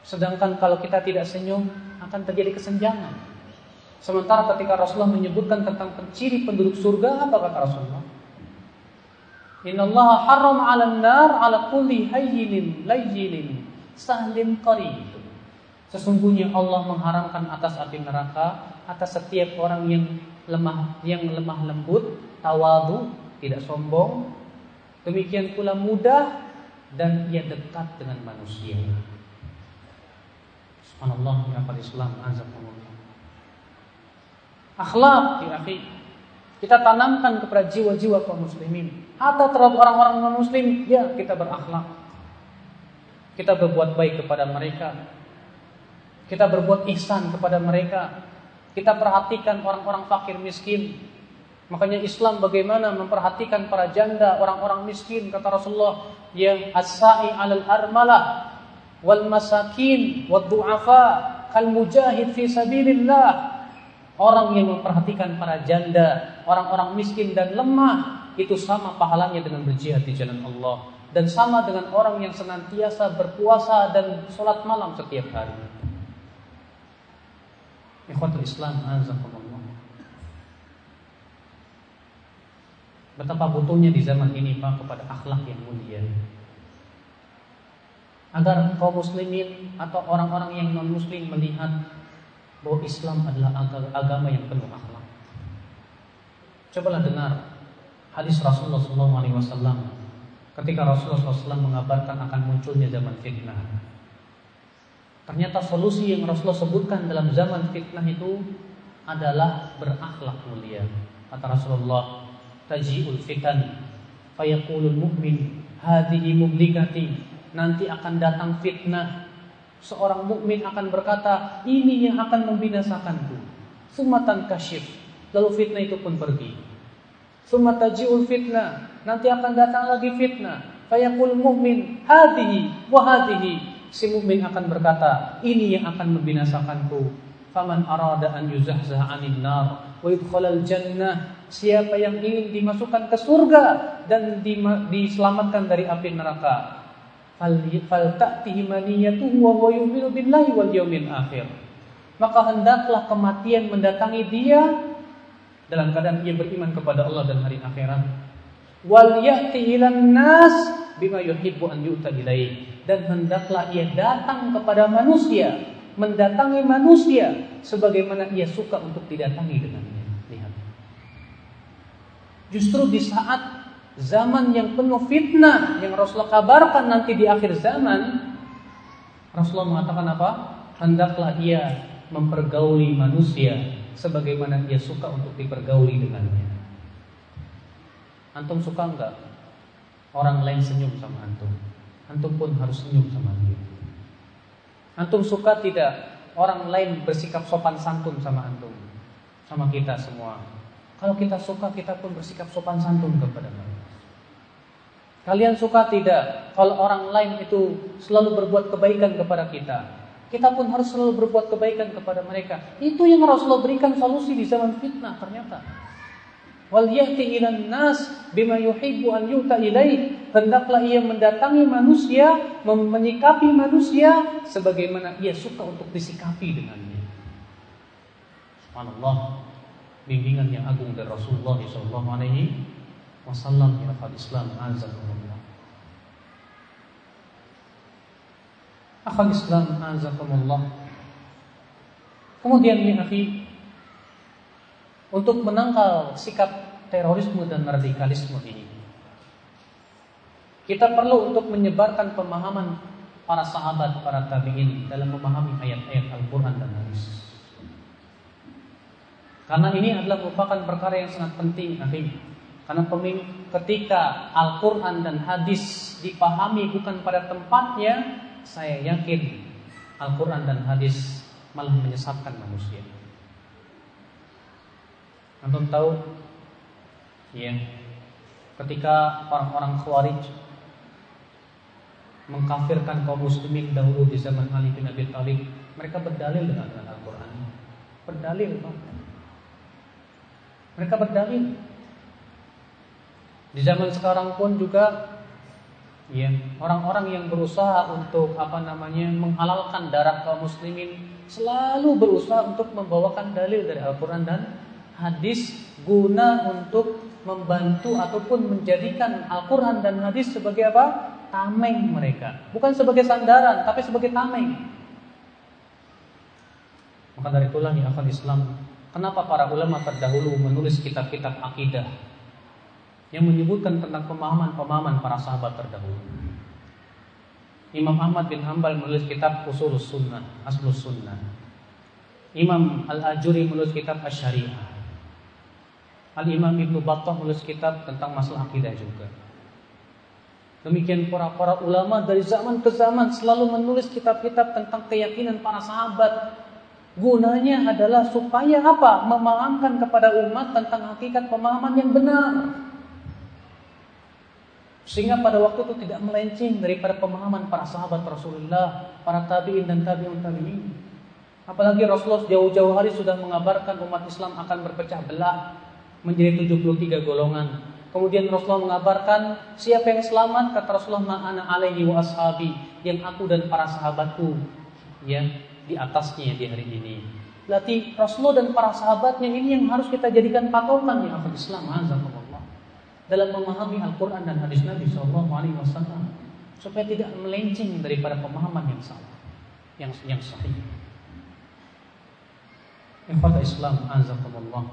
A: Sedangkan kalau kita tidak senyum akan terjadi kesenjangan. Sementara ketika Rasulullah menyebutkan tentang ciri penduduk surga, apa kata Rasulullah? Inna Allah haram ala nar ala kulli hayyinin layyinin sahlim qarib. Sesungguhnya Allah mengharamkan atas api neraka atas setiap orang yang lemah yang lemah lembut, tawadu, tidak sombong, demikian pula mudah dan ia dekat dengan manusia. Subhanallah ya Islam azakumullah. Akhlak ya akhi. Kita tanamkan kepada jiwa-jiwa kaum muslimin. Hatta terhadap orang-orang non muslim, ya kita berakhlak. Kita berbuat baik kepada mereka. Kita berbuat ihsan kepada mereka. Kita perhatikan orang-orang fakir miskin. Makanya Islam bagaimana memperhatikan para janda, orang-orang miskin kata Rasulullah, yang as-sa'i 'alal armalah wal masakin wad du'afa kal mujahid fi sabilillah orang yang memperhatikan para janda orang-orang miskin dan lemah itu sama pahalanya dengan berjihad di jalan Allah dan sama dengan orang yang senantiasa berpuasa dan sholat malam setiap hari. Ikhwatul Islam. Betapa butuhnya di zaman ini Pak kepada akhlak yang mulia agar kaum muslimin atau orang-orang yang non muslim melihat bahwa Islam adalah agama yang penuh akhlak. Cobalah dengar hadis Rasulullah SAW ketika Rasulullah SAW mengabarkan akan munculnya zaman fitnah. Ternyata solusi yang Rasulullah sebutkan dalam zaman fitnah itu adalah berakhlak mulia. Kata Rasulullah, taji'ul fitan fayaqulul mu'min hadhihi mublikati nanti akan datang fitnah. Seorang mukmin akan berkata, ini yang akan membinasakanku. Sumatan kasyif. Lalu fitnah itu pun pergi. Sumatajiul fitnah. Nanti akan datang lagi fitnah. Fayaqul mu'min hadihi wa hadihi. Si mukmin akan berkata, ini yang akan membinasakanku. Faman arada an yuzahzah anin nar wa yudkhalal jannah. Siapa yang ingin dimasukkan ke surga dan diselamatkan dari api neraka, fal ta'tihi maniyatuhu wa huwa yu'minu billahi wal yawmil akhir. Maka hendaklah kematian mendatangi dia dalam keadaan ia beriman kepada Allah dan hari akhirat. Wal ya'ti ilan nas bima yuhibbu an yu'ta ilaih. Dan hendaklah ia datang kepada manusia, mendatangi manusia sebagaimana ia suka untuk didatangi dengannya. Lihat. Justru di saat zaman yang penuh fitnah yang Rasulullah kabarkan nanti di akhir zaman, Rasulullah mengatakan apa? Hendaklah ia mempergauli manusia sebagaimana ia suka untuk dipergauli dengannya. Antum suka enggak orang lain senyum sama antum? Antum pun harus senyum sama dia. Antum suka tidak orang lain bersikap sopan santun sama antum? Sama kita semua. Kalau kita suka, kita pun bersikap sopan santun kepada mereka. Kalian suka tidak kalau orang lain itu selalu berbuat kebaikan kepada kita? Kita pun harus selalu berbuat kebaikan kepada mereka. Itu yang Rasulullah berikan solusi di zaman fitnah ternyata. Wal yahti ilan nas bima yuhibbu an yuta ilaih. Hendaklah ia mendatangi manusia, menyikapi manusia sebagaimana ia suka untuk disikapi dengannya. Subhanallah. Bimbingan yang agung dari Rasulullah sallallahu alaihi wasallam ya Islam azakumullah. Akhal Islam azakumullah. Kemudian ya akhi untuk menangkal sikap terorisme dan radikalisme ini kita perlu untuk menyebarkan pemahaman para sahabat, para tabi'in dalam memahami ayat-ayat Al-Quran dan hadis. Karena ini adalah merupakan perkara yang sangat penting, akhi. Karena ketika Al-Quran dan hadis dipahami bukan pada tempatnya, saya yakin Al-Quran dan hadis malah menyesatkan manusia. Antum tahu, ya, ketika orang-orang Khawarij mengkafirkan kaum muslimin dahulu di zaman Ali bin Abi Thalib, mereka berdalil dengan Al-Quran. Berdalil, Pak. Mereka berdalil. Di zaman sekarang pun juga ya orang-orang yang berusaha untuk apa namanya menghalalkan darah kaum muslimin selalu berusaha untuk membawakan dalil dari Al-Qur'an dan hadis guna untuk membantu ataupun menjadikan Al-Qur'an dan hadis sebagai apa? tameng mereka. Bukan sebagai sandaran, tapi sebagai tameng. Maka dari itulah ya akal Islam, kenapa para ulama terdahulu menulis kitab-kitab akidah yang menyebutkan tentang pemahaman-pemahaman para sahabat terdahulu. Imam Ahmad bin Hambal menulis kitab Usul Sunnah, Aslus Sunnah. Imam Al-Ajuri menulis kitab Asy-Syariah. Al-Imam Ibnu Battah menulis kitab tentang masalah akidah juga. Demikian para para ulama dari zaman ke zaman selalu menulis kitab-kitab tentang keyakinan para sahabat. Gunanya adalah supaya apa? Memahamkan kepada umat tentang hakikat pemahaman yang benar. Sehingga pada waktu itu tidak melenceng daripada pemahaman para sahabat Rasulullah, para tabi'in dan tabi'un tabi'in. Apalagi Rasulullah jauh-jauh hari sudah mengabarkan umat Islam akan berpecah belah menjadi 73 golongan. Kemudian Rasulullah mengabarkan siapa yang selamat kata Rasulullah ma'ana alaihi wa ashabi yang aku dan para sahabatku ya di atasnya di hari ini. Berarti Rasulullah dan para sahabatnya ini yang harus kita jadikan patokan ya Islam azza dalam memahami Al-Quran dan hadis Nabi Shallallahu Alaihi Wasallam supaya tidak melenceng daripada pemahaman yang salah, yang yang sahih. Ikhwata Islam azakumullah.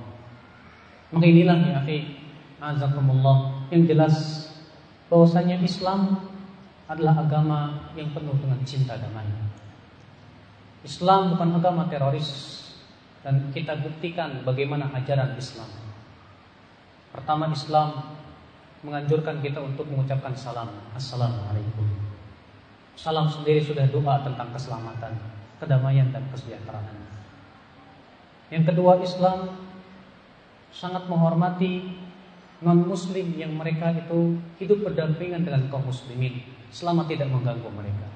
A: Maka inilah ya akhi azakumullah yang jelas bahwasanya Islam adalah agama yang penuh dengan cinta damai. Islam bukan agama teroris dan kita buktikan bagaimana ajaran Islam. Pertama Islam menganjurkan kita untuk mengucapkan salam. Assalamualaikum. Salam sendiri sudah doa tentang keselamatan, kedamaian dan kesejahteraan. Yang kedua, Islam sangat menghormati non-muslim yang mereka itu hidup berdampingan dengan kaum muslimin selama tidak mengganggu mereka.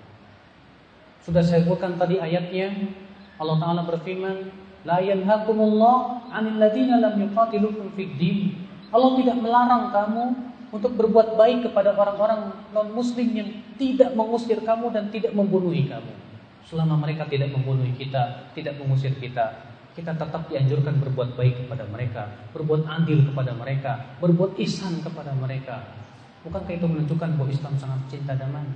A: Sudah saya sebutkan tadi ayatnya, Allah Ta'ala berfirman, La yanhakumullah anil ladina lam yuqatilukum fid din. Allah tidak melarang kamu untuk berbuat baik kepada orang-orang non-muslim yang tidak mengusir kamu dan tidak membunuh kamu. Selama mereka tidak membunuh kita, tidak mengusir kita, kita tetap dianjurkan berbuat baik kepada mereka, berbuat adil kepada mereka, berbuat ihsan kepada mereka. Bukankah itu menunjukkan bahwa Islam sangat cinta damai?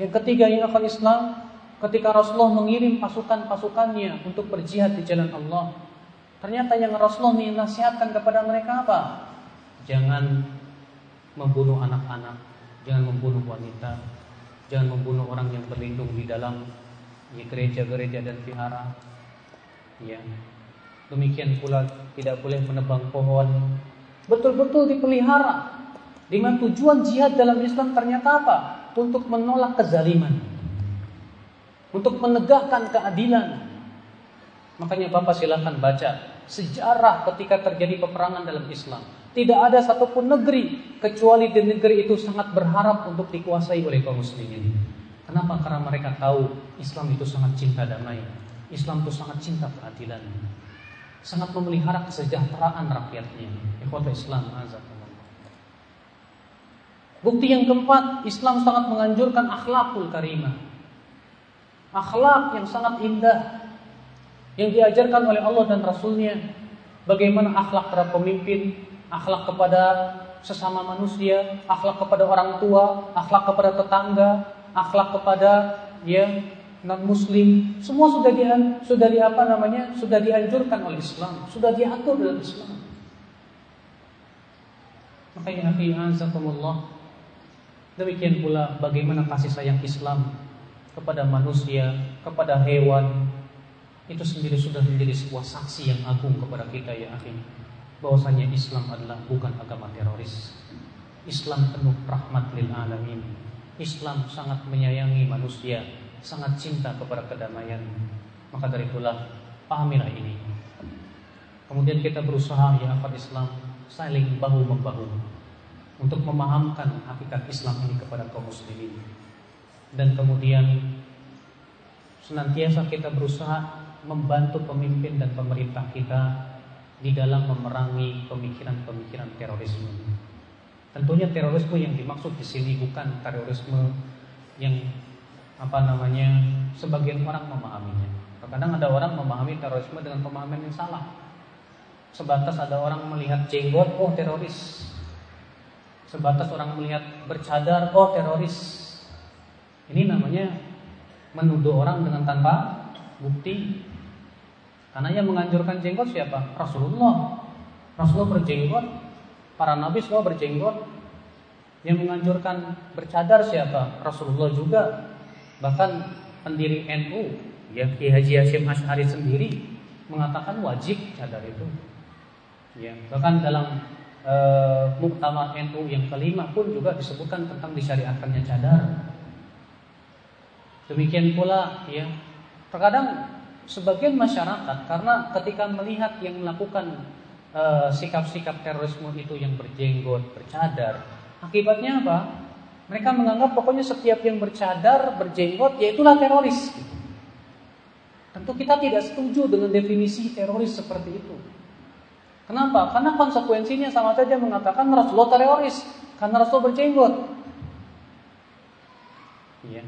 A: Yang ketiga yang akan Islam, ketika Rasulullah mengirim pasukan-pasukannya untuk berjihad di jalan Allah, ternyata yang Rasulullah menasihatkan kepada mereka apa? Jangan membunuh anak-anak, jangan membunuh wanita, jangan membunuh orang yang berlindung di dalam gereja-gereja dan vihara. Ya. Demikian pula tidak boleh menebang pohon. Betul-betul dipelihara. Dengan tujuan jihad dalam Islam ternyata apa? Untuk menolak kezaliman. Untuk menegakkan keadilan. Makanya Bapak silahkan baca sejarah ketika terjadi peperangan dalam Islam. Tidak ada satupun negeri kecuali di negeri itu sangat berharap untuk dikuasai oleh kaum muslimin. Kenapa? Karena mereka tahu Islam itu sangat cinta damai. Islam itu sangat cinta keadilan. Sangat memelihara kesejahteraan rakyatnya. Ikhwata Islam. Bukti yang keempat, Islam sangat menganjurkan akhlakul karimah. Akhlak yang sangat indah yang diajarkan oleh Allah dan Rasulnya. Bagaimana akhlak para pemimpin, akhlak kepada sesama manusia, akhlak kepada orang tua, akhlak kepada tetangga, akhlak kepada ya non muslim, semua sudah di sudah di apa namanya? sudah dianjurkan oleh Islam, sudah diatur dalam Islam. Makanya akhi azakumullah Demikian pula bagaimana kasih sayang Islam kepada manusia, kepada hewan, itu sendiri sudah menjadi sebuah saksi yang agung kepada kita ya akhi bahwasanya Islam adalah bukan agama teroris. Islam penuh rahmat lil alamin. Islam sangat menyayangi manusia, sangat cinta kepada kedamaian. Maka dari itulah pahamilah ini. Kemudian kita berusaha ya akhwat Islam saling bahu membahu untuk memahamkan hakikat Islam ini kepada kaum muslimin. Dan kemudian senantiasa kita berusaha membantu pemimpin dan pemerintah kita di dalam memerangi pemikiran-pemikiran terorisme. Tentunya terorisme yang dimaksud di sini bukan terorisme yang apa namanya sebagian orang memahaminya. Terkadang ada orang memahami terorisme dengan pemahaman yang salah. Sebatas ada orang melihat jenggot, oh teroris. Sebatas orang melihat bercadar, oh teroris. Ini namanya menuduh orang dengan tanpa bukti karena yang menganjurkan jenggot siapa? Rasulullah. Rasulullah berjenggot, para nabi semua berjenggot. Yang menganjurkan bercadar siapa? Rasulullah juga. Bahkan pendiri NU, ya Ki Haji Hashim Ash'ari sendiri mengatakan wajib cadar itu. Ya, bahkan dalam e, muktamar NU yang kelima pun juga disebutkan tentang disyariatkannya cadar. Demikian pula ya, terkadang sebagian masyarakat karena ketika melihat yang melakukan eh, sikap-sikap uh, terorisme itu yang berjenggot, bercadar, akibatnya apa? Mereka menganggap pokoknya setiap yang bercadar, berjenggot, yaitulah teroris. Tentu kita tidak setuju dengan definisi teroris seperti itu. Kenapa? Karena konsekuensinya sama saja mengatakan Rasulullah teroris karena Rasul berjenggot. Ya.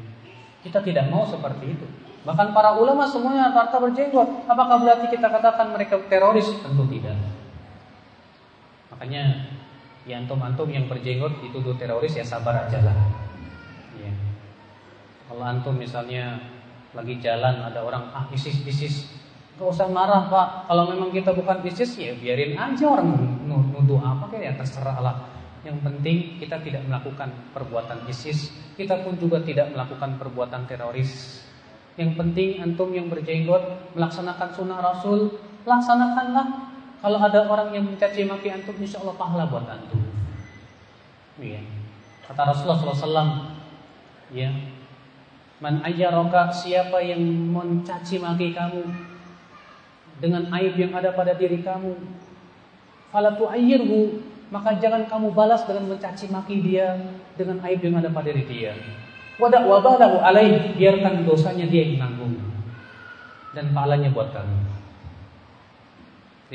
A: Kita tidak mau seperti itu. Bahkan para ulama semuanya rata berjenggot. Apakah berarti kita katakan mereka teroris? Tentu tidak. Makanya ya antum-antum yang berjenggot dituduh teroris ya sabar aja lah. Ya. Kalau antum misalnya lagi jalan ada orang ah ISIS ISIS Gak usah marah pak Kalau memang kita bukan ISIS ya biarin aja orang nuduh apa kayak ya terserah lah Yang penting kita tidak melakukan perbuatan ISIS Kita pun juga tidak melakukan perbuatan teroris yang penting antum yang berjenggot melaksanakan sunnah Rasul, laksanakanlah. Kalau ada orang yang mencaci maki antum, insya Allah pahala buat antum. Ya. Kata Rasulullah SAW, ya, man ayyaraka siapa yang mencaci maki kamu dengan aib yang ada pada diri kamu, falatu ayyirhu maka jangan kamu balas dengan mencaci maki dia dengan aib yang ada pada diri dia. Wadak wabalahu alaih, biarkan dosanya dia yang menanggung dan pahalanya buat kamu.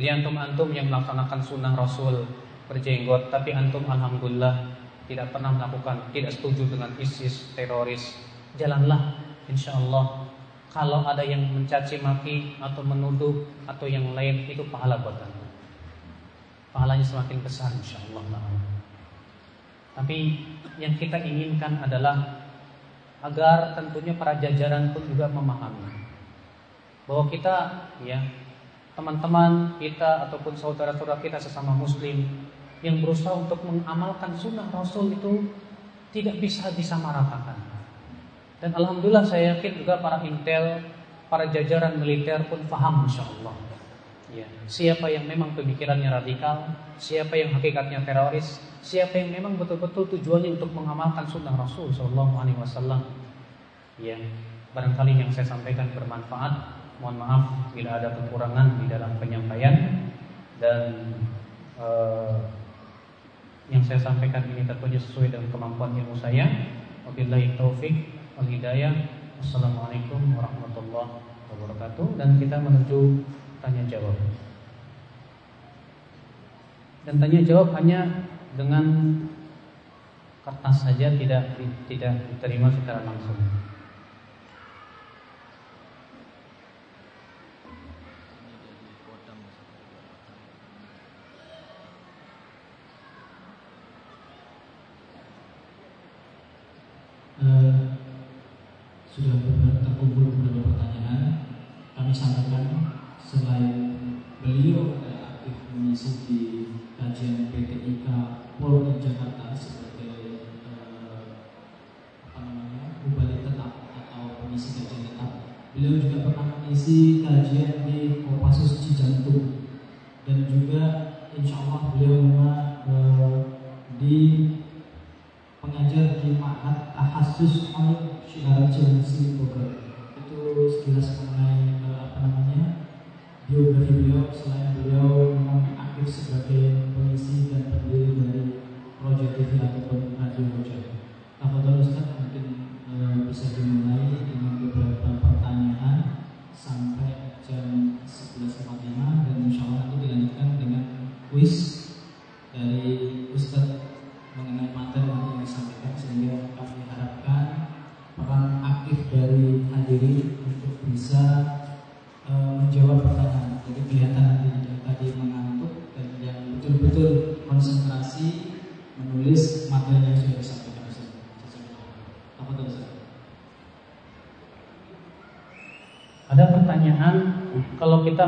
A: Jadi antum-antum yang melaksanakan sunnah Rasul berjenggot, tapi antum alhamdulillah tidak pernah melakukan, tidak setuju dengan ISIS, teroris, jalanlah insya Allah kalau ada yang mencaci maki atau menuduh atau yang lain itu pahala buat kamu. Pahalanya semakin besar insya Allah. Tapi yang kita inginkan adalah agar tentunya para jajaran pun juga memahami bahwa kita ya teman-teman kita ataupun saudara-saudara kita sesama muslim yang berusaha untuk mengamalkan sunnah Rasul itu tidak bisa disamaratakan. Dan alhamdulillah saya yakin juga para intel, para jajaran militer pun paham insya Allah. Ya, siapa yang memang pemikirannya radikal, siapa yang hakikatnya teroris, siapa yang memang betul-betul tujuannya untuk mengamalkan sunnah Rasul Shallallahu Alaihi Wasallam. Ya, barangkali yang saya sampaikan bermanfaat. Mohon maaf bila ada kekurangan di dalam penyampaian dan uh, yang saya sampaikan ini tentunya sesuai dengan kemampuan ilmu saya. Wabillahi taufik wal hidayah. Wassalamualaikum warahmatullahi wabarakatuh dan kita menuju tanya jawab. Dan tanya jawab hanya dengan kertas saja tidak tidak diterima secara langsung.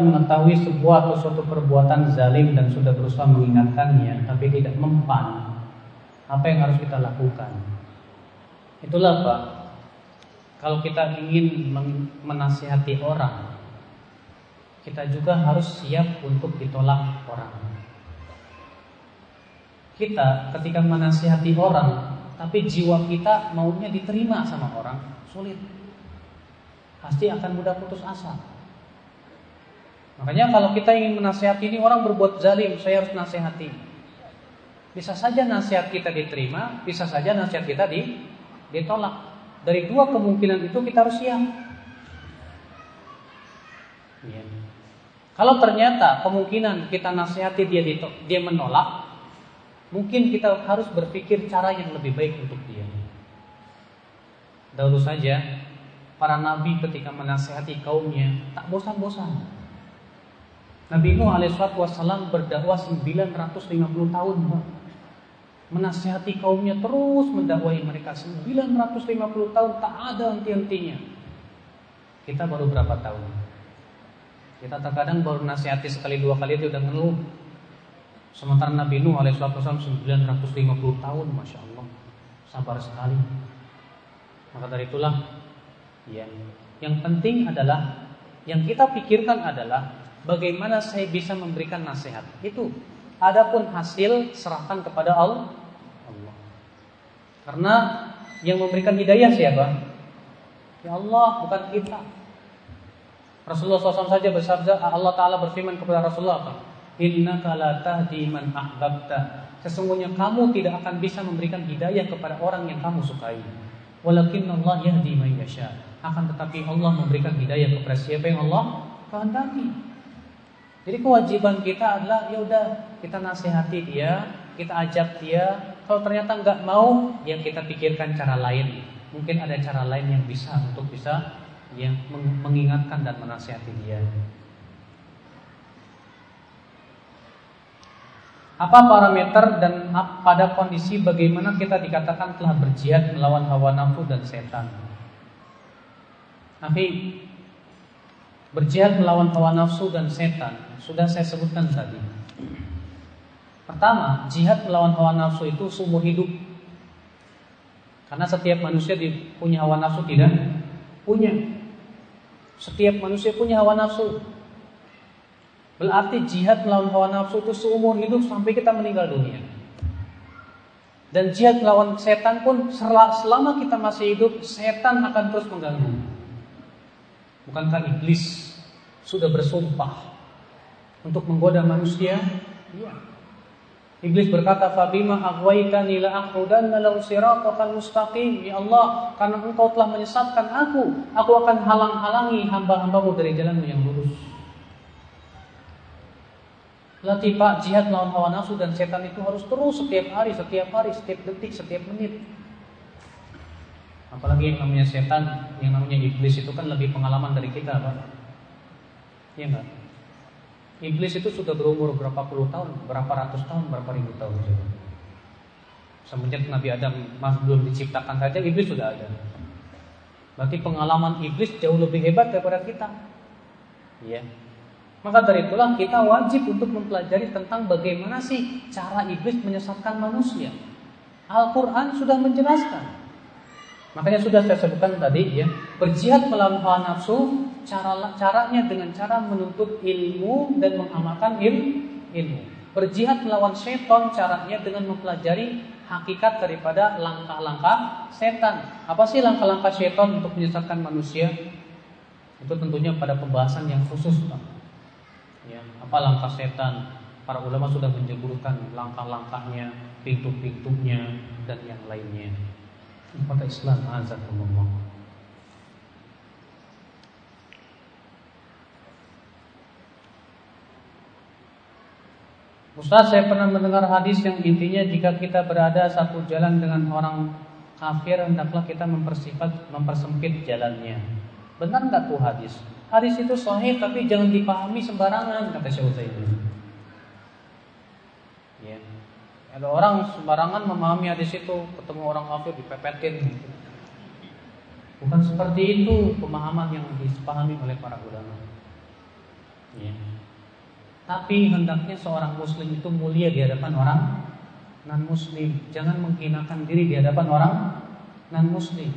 A: Mengetahui sebuah atau suatu perbuatan zalim dan sudah berusaha mengingatkannya, tapi tidak mempan, apa yang harus kita lakukan? Itulah Pak, kalau kita ingin menasihati orang, kita juga harus siap untuk ditolak orang. Kita ketika menasihati orang, tapi jiwa kita maunya diterima sama orang, sulit pasti akan mudah putus asa. Makanya kalau kita ingin menasihati ini orang berbuat zalim, saya harus nasihati. Bisa saja nasihat kita diterima, bisa saja nasihat kita di, ditolak. Dari dua kemungkinan itu kita harus siap. Ya. Kalau ternyata kemungkinan kita nasihati dia dia menolak, mungkin kita harus berpikir cara yang lebih baik untuk dia. Dahulu saja para nabi ketika menasehati kaumnya tak bosan-bosan. Nabi Nuh alaihissalam berdakwah 950 tahun, Pak. Menasehati kaumnya terus mendakwai mereka 950 tahun tak ada henti-hentinya. Kita baru berapa tahun? Kita terkadang baru nasihati sekali dua kali itu udah ngeluh. Sementara Nabi Nuh alaihissalam 950 tahun, masya Allah, sabar sekali. Maka dari itulah Ya. Yang penting adalah yang kita pikirkan adalah bagaimana saya bisa memberikan nasihat. Itu. Adapun hasil serahkan kepada Allah. Karena yang memberikan hidayah siapa? Ya Allah, bukan kita. Rasulullah SAW saja bersabda, Allah Ta'ala berfirman kepada Rasulullah? Inna la tahdi man ahbabta. Sesungguhnya kamu tidak akan bisa memberikan hidayah kepada orang yang kamu sukai. Walakin Allah yahdi man akan tetapi Allah memberikan hidayah kepada siapa yang Allah kehendaki. Jadi kewajiban kita adalah ya udah kita nasihati dia, kita ajak dia. Kalau ternyata nggak mau, ya kita pikirkan cara lain. Mungkin ada cara lain yang bisa untuk bisa yang mengingatkan dan menasihati dia. Apa parameter dan pada kondisi bagaimana kita dikatakan telah berjihad melawan hawa nafsu dan setan? Tapi berjihad melawan hawa nafsu dan setan sudah saya sebutkan tadi. Pertama, jihad melawan hawa nafsu itu seumur hidup. Karena setiap manusia punya hawa nafsu tidak? Punya. Setiap manusia punya hawa nafsu. Berarti jihad melawan hawa nafsu itu seumur hidup sampai kita meninggal dunia. Dan jihad melawan setan pun selama kita masih hidup, setan akan terus mengganggu. Bukankah iblis sudah bersumpah untuk menggoda manusia? Iya. Iblis berkata, "Fabima aghwaytani la aqudanna lahu siratal mustaqim." Ya Allah, karena Engkau telah menyesatkan aku, aku akan halang-halangi hamba-hambamu dari jalanmu yang lurus. Latih Pak, jihad melawan hawa nafsu dan setan itu harus terus setiap hari, setiap hari, setiap detik, setiap menit. Apalagi yang namanya setan, yang namanya iblis itu kan lebih pengalaman dari kita, Pak. Iya enggak? Iblis itu sudah berumur berapa puluh tahun, berapa ratus tahun, berapa ribu tahun. Semenjak Nabi Adam masih belum diciptakan saja iblis sudah ada. Berarti pengalaman iblis jauh lebih hebat daripada kita. Ya. Maka dari itulah kita wajib untuk mempelajari tentang bagaimana sih cara iblis menyesatkan manusia. Al-Quran sudah menjelaskan. Makanya sudah saya sebutkan tadi ya, berjihad melawan hawa nafsu cara caranya dengan cara menuntut ilmu dan mengamalkan il, ilmu. Berjihad melawan setan caranya dengan mempelajari hakikat daripada langkah-langkah setan. Apa sih langkah-langkah setan untuk menyesatkan manusia? Itu tentunya pada pembahasan yang khusus, Pak. Ya, apa langkah setan? Para ulama sudah menjeburkan langkah-langkahnya, pintu-pintunya dan yang lainnya kepada Islam azakumullah. Ustaz saya pernah mendengar hadis yang intinya jika kita berada satu jalan dengan orang kafir hendaklah kita mempersifat mempersempit jalannya. Benar nggak tuh hadis? Hadis itu sahih tapi jangan dipahami sembarangan kata Syekh Utsaimin. Ada orang sembarangan memahami hadis itu, ketemu orang kafir dipepetin. Bukan seperti itu pemahaman yang dipahami oleh para ulama. Ya. Tapi hendaknya seorang muslim itu mulia di hadapan orang non muslim. Jangan menghinakan diri di hadapan orang non muslim.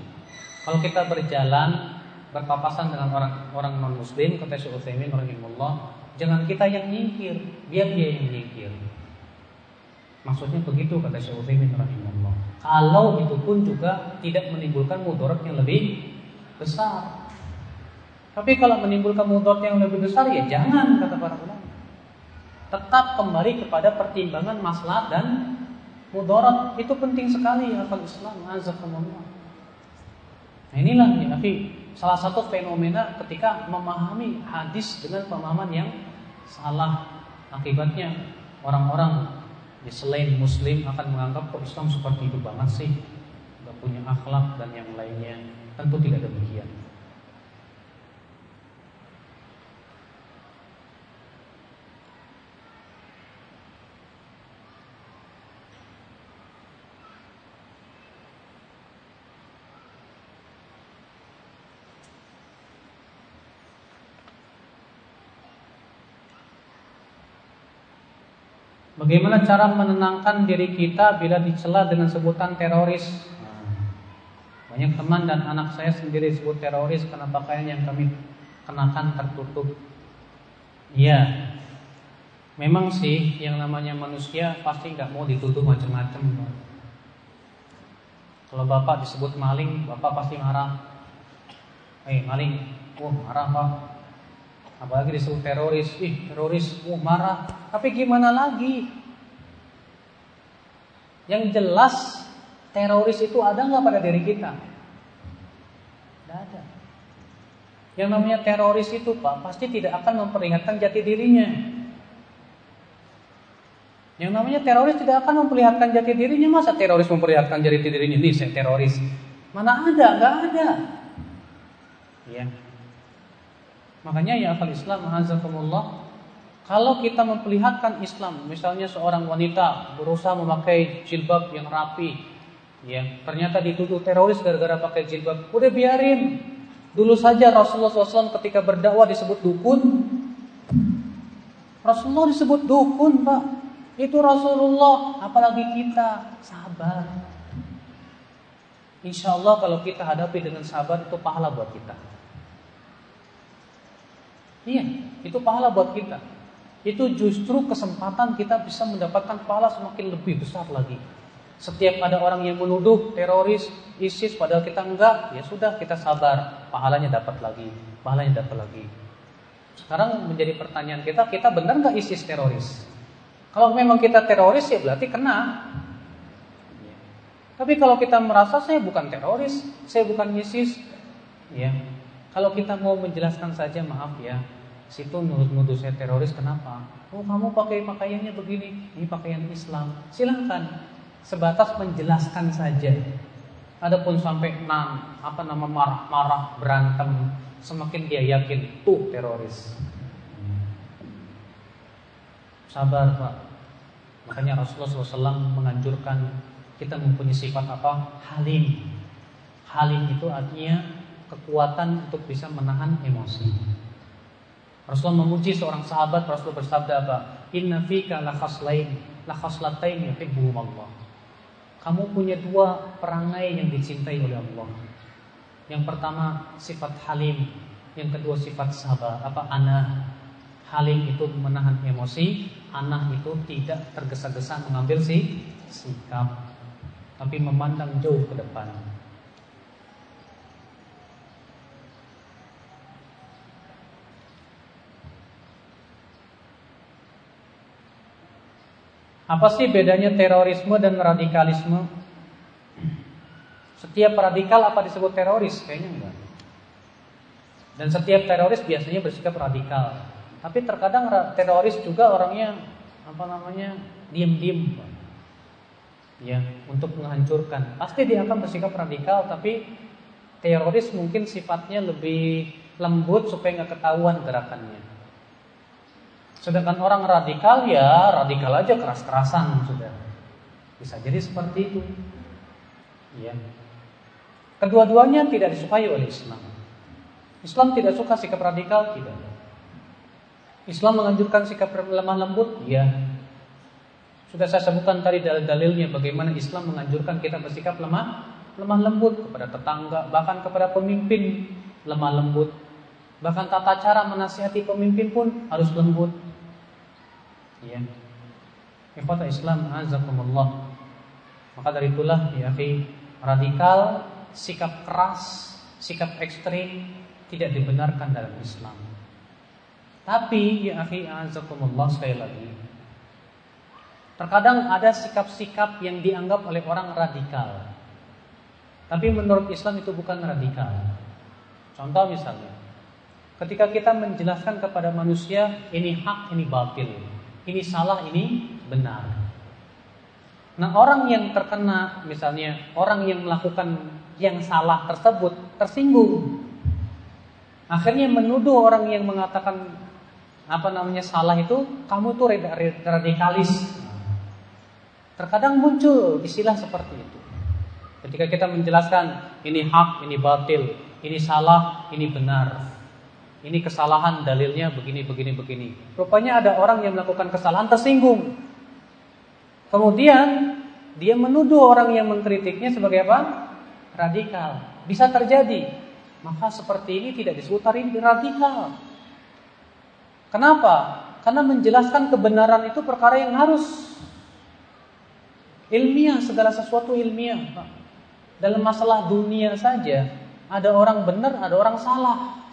A: Kalau kita berjalan berpapasan dengan orang orang non muslim kata Syekh Utsaimin rahimahullah, jangan kita yang nyingkir, biar dia yang nyingkir. Maksudnya begitu kata Syekh Utsaimin rahimahullah. Kalau itu pun juga tidak menimbulkan mudarat yang lebih besar. Tapi kalau menimbulkan mudarat yang lebih besar ya jangan kata para ulama. Tetap kembali kepada pertimbangan maslahat dan mudarat. Itu penting sekali akal Islam azakumullah. Nah inilah ya, tapi salah satu fenomena ketika memahami hadis dengan pemahaman yang salah akibatnya orang-orang ya selain muslim akan menganggap kok Islam seperti itu banget sih? Nggak punya akhlak dan yang lainnya. Tentu tidak demikian Bagaimana cara menenangkan diri kita bila dicela dengan sebutan teroris? Banyak teman dan anak saya sendiri disebut teroris karena pakaian yang kami kenakan tertutup. Iya, memang sih yang namanya manusia pasti nggak mau dituduh macam-macam. Kalau bapak disebut maling, bapak pasti marah. Eh maling, wah marah pak apalagi disebut teroris. Ih teroris uh marah. Tapi gimana lagi? Yang jelas teroris itu ada nggak pada diri kita? Tidak ada. Yang namanya teroris itu pak pasti tidak akan memperlihatkan jati dirinya. Yang namanya teroris tidak akan memperlihatkan jati dirinya. Masa teroris memperlihatkan jati dirinya? Ini saya teroris. Mana ada? Nggak ada. Ya Makanya ya akal Islam azakumullah kalau kita memperlihatkan Islam, misalnya seorang wanita berusaha memakai jilbab yang rapi, ya ternyata dituduh teroris gara-gara pakai jilbab, udah biarin. Dulu saja Rasulullah SAW ketika berdakwah disebut dukun, Rasulullah disebut dukun, pak. Itu Rasulullah, apalagi kita sabar. Insya Allah kalau kita hadapi dengan sabar itu pahala buat kita. Iya, itu pahala buat kita. Itu justru kesempatan kita bisa mendapatkan pahala semakin lebih besar lagi. Setiap ada orang yang menuduh teroris, ISIS, padahal kita enggak, ya sudah kita sabar, pahalanya dapat lagi, pahalanya dapat lagi. Sekarang menjadi pertanyaan kita, kita benar nggak ISIS teroris? Kalau memang kita teroris ya berarti kena. Tapi kalau kita merasa saya bukan teroris, saya bukan ISIS, ya. Kalau kita mau menjelaskan saja maaf ya, situ nuduh-nuduh saya teroris kenapa? Oh kamu pakai pakaiannya begini, ini pakaian Islam. Silahkan sebatas menjelaskan saja. Adapun sampai nan apa nama marah-marah berantem, semakin dia yakin tuh teroris. Sabar pak. Makanya Rasulullah SAW menganjurkan kita mempunyai sifat apa? Halim. Halim itu artinya kekuatan untuk bisa menahan emosi. Rasulullah memuji seorang sahabat, Rasulullah bersabda apa? Inna fika la khaslain, la khaslatain yuhibbuhum Allah. Kamu punya dua perangai yang dicintai oleh Allah. Yang pertama sifat halim, yang kedua sifat sabar, apa anah. Halim itu menahan emosi, anah itu tidak tergesa-gesa mengambil si sikap, tapi memandang jauh ke depan. Apa sih bedanya terorisme dan radikalisme? Setiap radikal apa disebut teroris? Kayaknya enggak. Dan setiap teroris biasanya bersikap radikal. Tapi terkadang teroris juga orangnya apa namanya diam-diam, ya untuk menghancurkan. Pasti dia akan bersikap radikal, tapi teroris mungkin sifatnya lebih lembut supaya nggak ketahuan gerakannya. Sedangkan orang radikal ya radikal aja keras-kerasan sudah. Bisa jadi seperti itu. Ya. Kedua-duanya tidak disukai oleh Islam. Islam tidak suka sikap radikal, tidak. Islam menganjurkan sikap lemah lembut, ya. Sudah saya sebutkan tadi dalil-dalilnya bagaimana Islam menganjurkan kita bersikap lemah lemah lembut kepada tetangga, bahkan kepada pemimpin lemah lembut. Bahkan tata cara menasihati pemimpin pun harus lembut. Ya. Ikhwata Islam azakumullah. Maka dari itulah ya akhi, radikal, sikap keras, sikap ekstrim tidak dibenarkan dalam Islam. Tapi ya akhi azakumullah sekali lagi. Terkadang ada sikap-sikap yang dianggap oleh orang radikal. Tapi menurut Islam itu bukan radikal. Contoh misalnya, ketika kita menjelaskan kepada manusia ini hak, ini batil ini salah, ini benar. Nah, orang yang terkena misalnya orang yang melakukan yang salah tersebut tersinggung. Akhirnya menuduh orang yang mengatakan apa namanya salah itu kamu tuh radikalis. Terkadang muncul istilah seperti itu. Ketika kita menjelaskan ini hak, ini batil, ini salah, ini benar ini kesalahan dalilnya begini begini begini. Rupanya ada orang yang melakukan kesalahan tersinggung. Kemudian dia menuduh orang yang mengkritiknya sebagai apa? Radikal. Bisa terjadi. Maka seperti ini tidak disebut radikal. Kenapa? Karena menjelaskan kebenaran itu perkara yang harus ilmiah, segala sesuatu ilmiah. Dalam masalah dunia saja, ada orang benar, ada orang salah.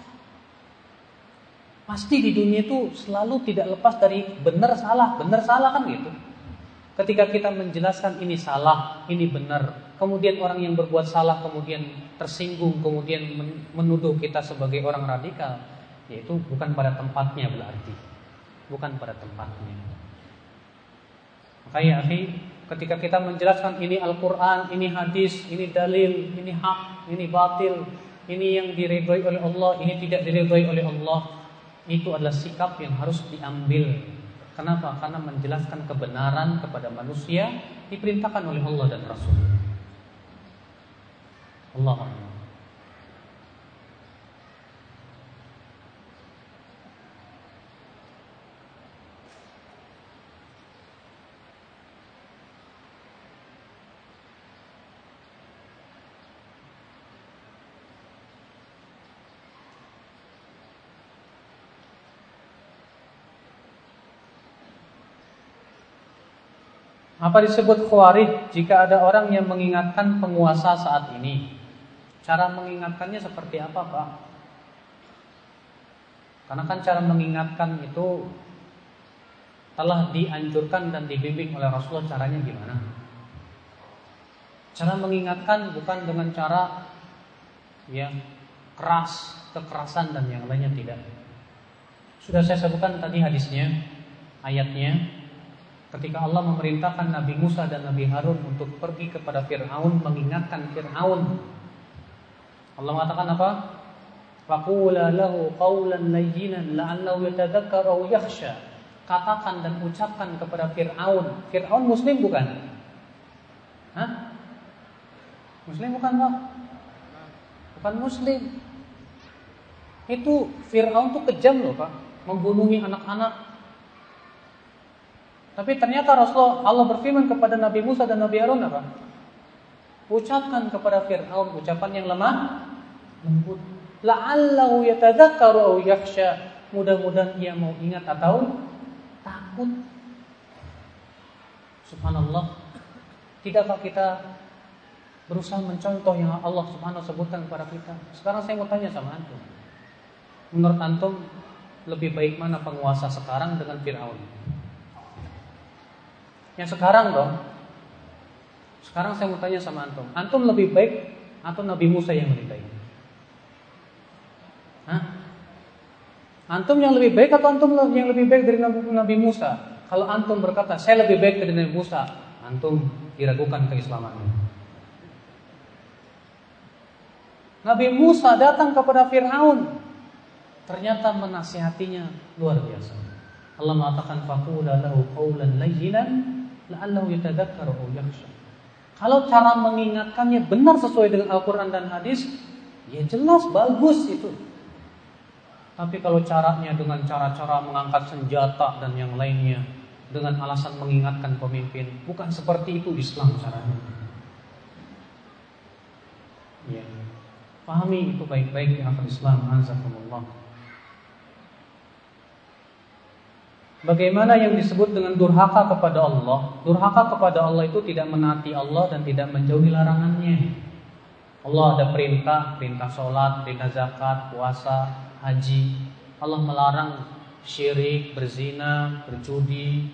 A: Pasti di dunia itu selalu tidak lepas dari benar salah, benar salah kan gitu. Ketika kita menjelaskan ini salah, ini benar, kemudian orang yang berbuat salah kemudian tersinggung, kemudian menuduh kita sebagai orang radikal, yaitu bukan pada tempatnya berarti. Bukan pada tempatnya. Makanya akhi, ketika kita menjelaskan ini Al-Qur'an, ini hadis, ini dalil, ini hak, ini batil, ini yang diridhoi oleh Allah, ini tidak diridhoi oleh Allah, itu adalah sikap yang harus diambil. Kenapa? Karena menjelaskan kebenaran kepada manusia diperintahkan oleh Allah dan Rasul. Allah Apa disebut khawarij jika ada orang yang mengingatkan penguasa saat ini? Cara mengingatkannya seperti apa, Pak? Karena kan cara mengingatkan itu telah dianjurkan dan dibimbing oleh Rasulullah caranya gimana? Cara mengingatkan bukan dengan cara yang keras, kekerasan dan yang lainnya tidak. Sudah saya sebutkan tadi hadisnya, ayatnya. Ketika Allah memerintahkan Nabi Musa dan Nabi Harun untuk pergi kepada Fir'aun mengingatkan Fir'aun. Allah mengatakan apa? Faqula lahu qawlan layyinan la'allahu yatadzakkar aw yakhsha. Katakan dan ucapkan kepada Fir'aun. Fir'aun muslim bukan? Hah? Muslim bukan Pak? Bukan muslim. Itu Fir'aun tuh kejam loh Pak. Membunuhi anak-anak. Tapi ternyata Rasulullah Allah berfirman kepada Nabi Musa dan Nabi Harun apa? Ucapkan kepada Fir'aun ucapan yang lemah, lembut. La'allahu yatadzakkaru aw yakhsha. Mudah-mudahan ia mau ingat atau takut. Subhanallah. Tidakkah kita berusaha mencontoh yang Allah Subhanahu sebutkan kepada kita? Sekarang saya mau tanya sama antum. Menurut antum lebih baik mana penguasa sekarang dengan Firaun? Yang sekarang dong. Sekarang saya mau tanya sama antum. Antum lebih baik atau Nabi Musa yang lebih baik? Hah? Antum yang lebih baik atau antum yang lebih baik dari Nabi Musa? Kalau antum berkata saya lebih baik dari Nabi Musa, antum diragukan keislamannya. Nabi Musa datang kepada Fir'aun Ternyata menasihatinya luar biasa Allah mengatakan faqula lahu qawlan layyinan la'allahu yakhsha Kalau cara mengingatkannya benar sesuai dengan Al-Qur'an dan hadis Ya jelas bagus itu. Tapi kalau caranya dengan cara-cara mengangkat senjata dan yang lainnya Dengan alasan mengingatkan pemimpin Bukan seperti itu Islam caranya. Ya. Pahami itu baik-baik di akal Islam. Azakumullah Bagaimana yang disebut dengan durhaka kepada Allah? Durhaka kepada Allah itu tidak menaati Allah dan tidak menjauhi larangannya. Allah ada perintah, perintah sholat, perintah zakat, puasa, haji. Allah melarang syirik, berzina, berjudi.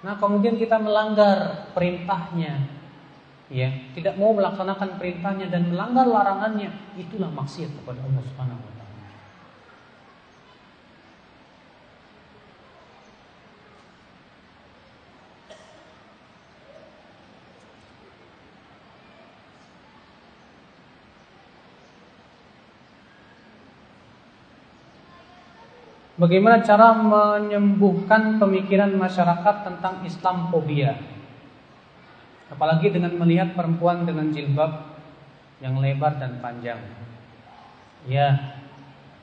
A: Nah kemudian kita melanggar perintahnya. Ya tidak mau melaksanakan perintahnya dan melanggar larangannya. Itulah maksiat kepada Allah Subhanahu wa taala. Bagaimana cara menyembuhkan pemikiran masyarakat tentang Islamophobia? Apalagi dengan melihat perempuan dengan jilbab yang lebar dan panjang. Ya,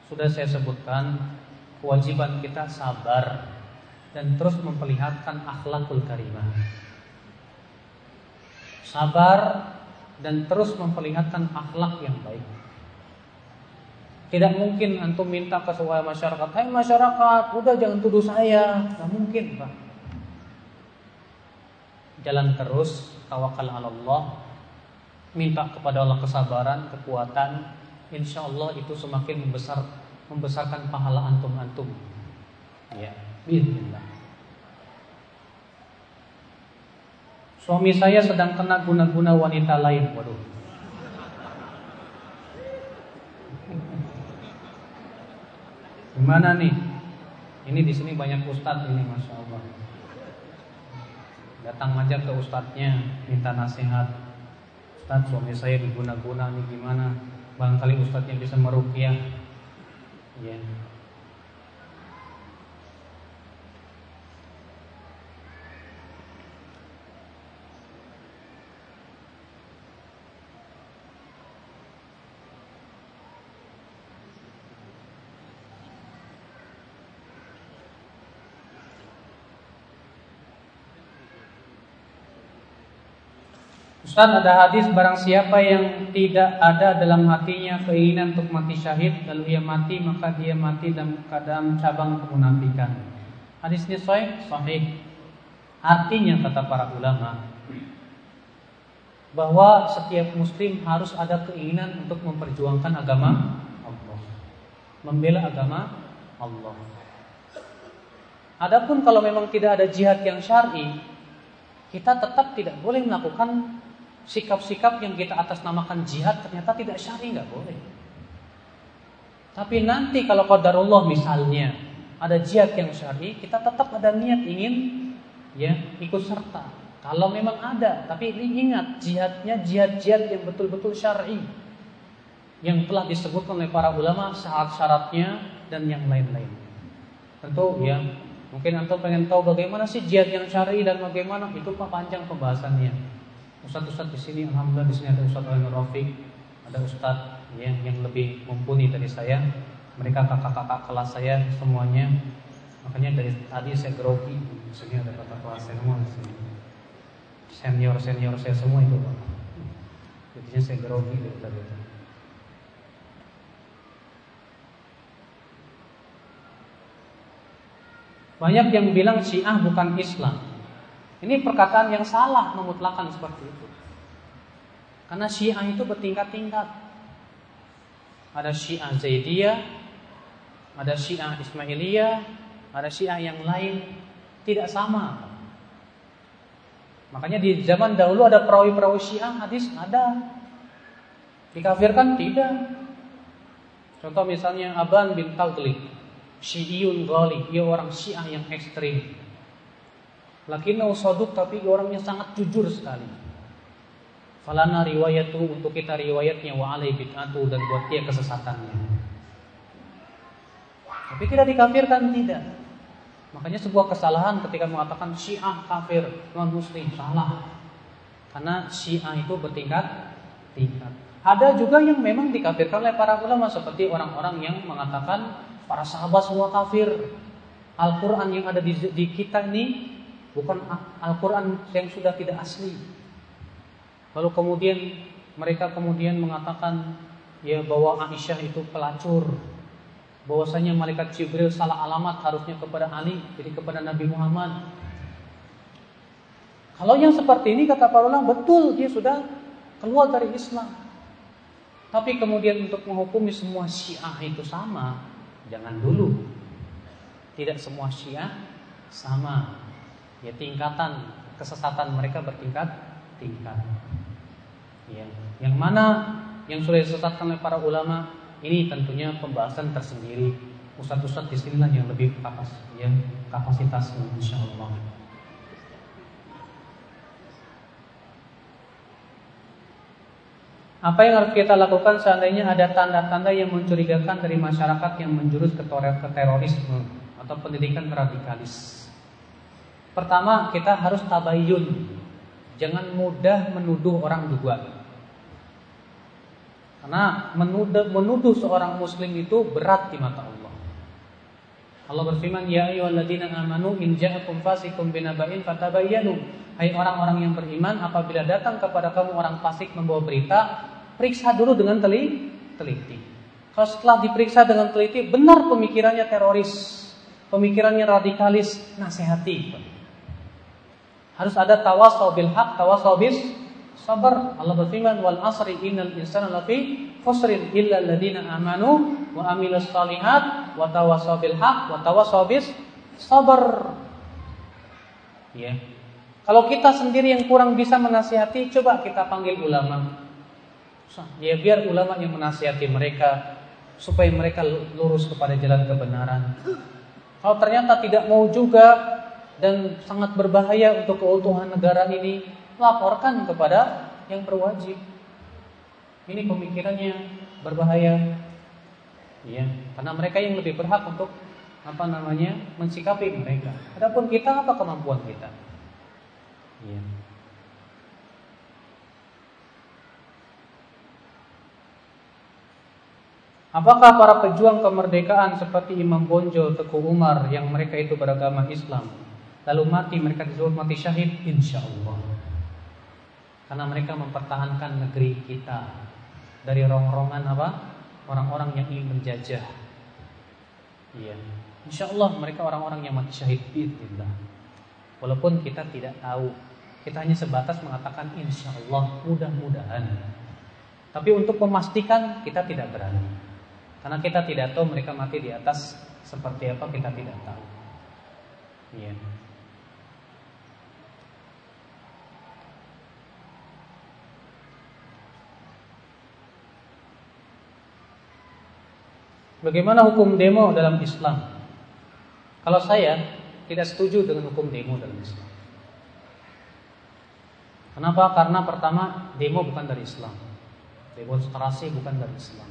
A: sudah saya sebutkan kewajiban kita sabar dan terus memperlihatkan akhlakul karimah. Sabar dan terus memperlihatkan akhlak yang baik. Tidak mungkin antum minta ke semua masyarakat, "Hai masyarakat, udah jangan tuduh saya." Tidak mungkin, Pak. Jalan terus tawakal Allah, minta kepada Allah kesabaran, kekuatan, insya Allah itu semakin membesar membesarkan pahala antum antum. Ya, Bismillah. Suami saya sedang kena guna-guna wanita lain, waduh. Gimana nih? Ini di sini banyak ustadz ini, masya Allah. Datang aja ke ustadznya minta nasihat. Ustadz suami saya diguna-guna nih gimana? Barangkali ustadznya bisa merupiah ya Ustaz ada hadis barang siapa yang tidak ada dalam hatinya keinginan untuk mati syahid lalu ia mati maka dia mati dalam keadaan cabang kemunafikan. Hadisnya sahih, sahih. Artinya kata para ulama bahwa setiap muslim harus ada keinginan untuk memperjuangkan agama Allah. Membela agama Allah. Adapun kalau memang tidak ada jihad yang syar'i, kita tetap tidak boleh melakukan sikap-sikap yang kita atas namakan jihad ternyata tidak syar'i nggak boleh. Tapi nanti kalau qadarullah misalnya ada jihad yang syar'i, kita tetap ada niat ingin ya ikut serta. Kalau memang ada, tapi ingat jihadnya jihad-jihad yang betul-betul syar'i yang telah disebutkan oleh para ulama syarat-syaratnya dan yang lain-lain. Tentu ya Mungkin antum pengen tahu bagaimana sih jihad yang syar'i dan bagaimana itu panjang pembahasannya. Ustadz-ustadz di sini, alhamdulillah di sini ada Ustadz Al Rafiq, ada Ustadz ya, yang lebih mumpuni dari saya. Mereka kakak-kakak kelas saya semuanya. Makanya dari tadi saya grogi. Di sini ada kakak kelas saya semua. Senior senior saya semua itu pak. Saya grogi dari tadi. Banyak yang bilang Syiah bukan Islam. Ini perkataan yang salah memutlakan seperti itu. Karena Syiah itu bertingkat-tingkat. Ada Syiah Zaidiyah, ada Syiah Ismailiyah, ada Syiah yang lain tidak sama. Makanya di zaman dahulu ada perawi-perawi Syiah hadis ada. Dikafirkan tidak. Contoh misalnya Aban bin Taghlib Syiiyun ghali, ia orang Syiah yang ekstrim. Lakinau saduk tapi orangnya sangat jujur sekali. Falana riwayatu untuk kita riwayatnya wa alai bid'atu dan buat dia kesesatannya. Tapi tidak dikafirkan tidak. Makanya sebuah kesalahan ketika mengatakan Syiah kafir, non muslim salah. Karena Syiah itu bertingkat tingkat. Ada juga yang memang dikafirkan oleh para ulama seperti orang-orang yang mengatakan Para sahabat semua kafir. Al-Quran yang ada di, di kita ini bukan Al-Quran yang sudah tidak asli. Lalu kemudian mereka kemudian mengatakan ya bahwa Aisyah itu pelacur. Bahwasanya malaikat Jibril salah alamat harusnya kepada Ali, jadi kepada Nabi Muhammad. Kalau yang seperti ini kata para ulama betul dia sudah keluar dari Islam. Tapi kemudian untuk menghukumi semua Syiah itu sama, Jangan dulu. Tidak semua Syiah sama. Ya tingkatan kesesatan mereka bertingkat-tingkat. Ya, yang mana yang sudah disesatkan oleh para ulama ini tentunya pembahasan tersendiri. Ustadz-ustadz di sinilah yang lebih kapas, ya, kapasitas insya Allah. Apa yang harus kita lakukan seandainya ada tanda-tanda yang mencurigakan dari masyarakat yang menjurus ke terorisme atau pendidikan radikalis? Pertama, kita harus tabayun. Jangan mudah menuduh orang dua. Karena menuduh, menuduh seorang muslim itu berat di mata Allah. Allah berfirman, "Ya ayyuhalladzina amanu in ja'akum fasikum binaba'in fatabayyanu." Hai orang-orang yang beriman, apabila datang kepada kamu orang fasik membawa berita, periksa dulu dengan teli, teliti. Kalau setelah diperiksa dengan teliti, benar pemikirannya teroris, pemikirannya radikalis, nasihati. Harus ada tawasau bil haq, tawasau bis sabar. Allah berfirman, "Wal asri innal insana lafi khusrin illa alladziina amanu wa amilus salihat wa tawasau bil haq wa tawasau bis sabar." Ya. Kalau kita sendiri yang kurang bisa menasihati, coba kita panggil ulama. Ya biar ulama yang menasihati mereka supaya mereka lurus kepada jalan kebenaran. Kalau ternyata tidak mau juga dan sangat berbahaya untuk keutuhan negara ini, laporkan kepada yang berwajib. Ini pemikirannya berbahaya. Ya, karena mereka yang lebih berhak untuk apa namanya mensikapi mereka. Adapun kita apa kemampuan kita? Ya. Apakah para pejuang kemerdekaan seperti Imam Bonjol, Teguh Umar yang mereka itu beragama Islam lalu mati mereka disebut mati syahid insya Allah karena mereka mempertahankan negeri kita dari rongrongan apa orang-orang yang ingin menjajah iya insya Allah mereka orang-orang yang mati syahid Bismillah walaupun kita tidak tahu kita hanya sebatas mengatakan insya Allah mudah-mudahan. Tapi untuk memastikan kita tidak berani. Karena kita tidak tahu mereka mati di atas seperti apa kita tidak tahu. Ya. Bagaimana hukum demo dalam Islam? Kalau saya tidak setuju dengan hukum demo dalam Islam. Kenapa? Karena pertama demo bukan dari Islam. Demonstrasi bukan dari Islam.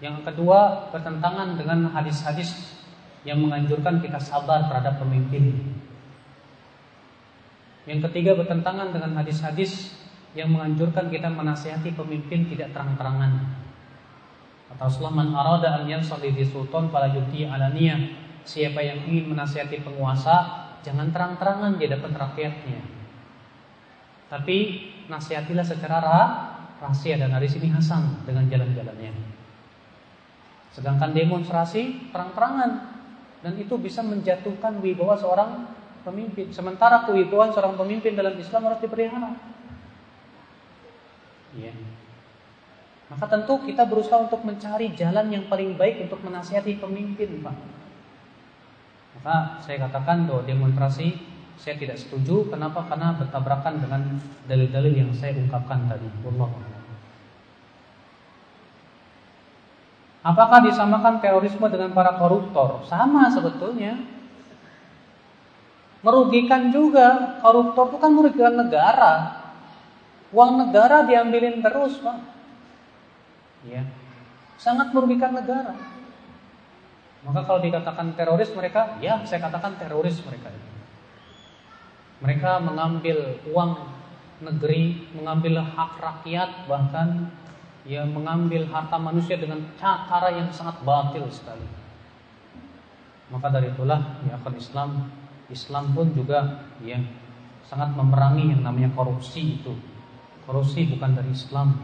A: Yang kedua bertentangan dengan hadis-hadis yang menganjurkan kita sabar terhadap pemimpin. Yang ketiga bertentangan dengan hadis-hadis yang menganjurkan kita menasihati pemimpin tidak terang-terangan. Atau selaman arada an di sultan pada yubdi alaniya. Siapa yang ingin menasihati penguasa, jangan terang-terangan di hadapan rakyatnya. Tapi nasihatilah secara rahasia dan hari ini Hasan dengan jalan-jalannya. Sedangkan demonstrasi terang-terangan dan itu bisa menjatuhkan wibawa seorang pemimpin. Sementara kewibawaan seorang pemimpin dalam Islam harus dipelihara. Ya. Maka tentu kita berusaha untuk mencari jalan yang paling baik untuk menasihati pemimpin, Pak. Maka saya katakan bahwa demonstrasi saya tidak setuju. Kenapa? Karena bertabrakan dengan dalil-dalil yang saya ungkapkan tadi. Wallahu Apakah disamakan terorisme dengan para koruptor? Sama sebetulnya. Merugikan juga. Koruptor itu kan merugikan negara. Uang negara diambilin terus, Pak. Ya. Sangat merugikan negara. Maka kalau dikatakan teroris mereka, ya saya katakan teroris mereka. Mereka mengambil uang negeri, mengambil hak rakyat, bahkan ya mengambil harta manusia dengan cara yang sangat batil sekali. Maka dari itulah ya akal Islam, Islam pun juga ya sangat memerangi yang namanya korupsi itu. Korupsi bukan dari Islam,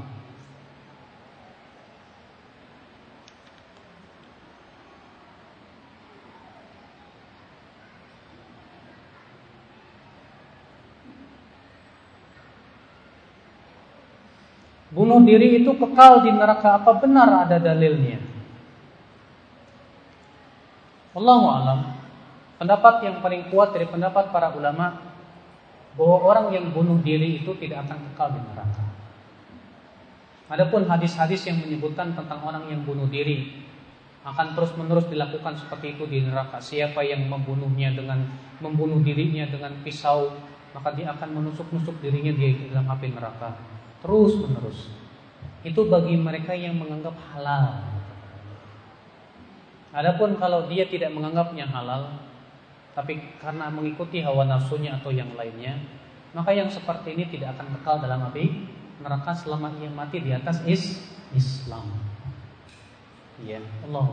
A: Bunuh diri itu kekal di neraka apa benar ada dalilnya? Allahu alam. Pendapat yang paling kuat dari pendapat para ulama bahwa orang yang bunuh diri itu tidak akan kekal di neraka. Adapun hadis-hadis yang menyebutkan tentang orang yang bunuh diri akan terus-menerus dilakukan seperti itu di neraka. Siapa yang membunuhnya dengan membunuh dirinya dengan pisau, maka dia akan menusuk-nusuk dirinya di dalam api neraka terus menerus. Itu bagi mereka yang menganggap halal. Adapun kalau dia tidak menganggapnya halal, tapi karena mengikuti hawa nafsunya atau yang lainnya, maka yang seperti ini tidak akan kekal dalam api neraka selama ia mati di atas is Islam. Ya, Allah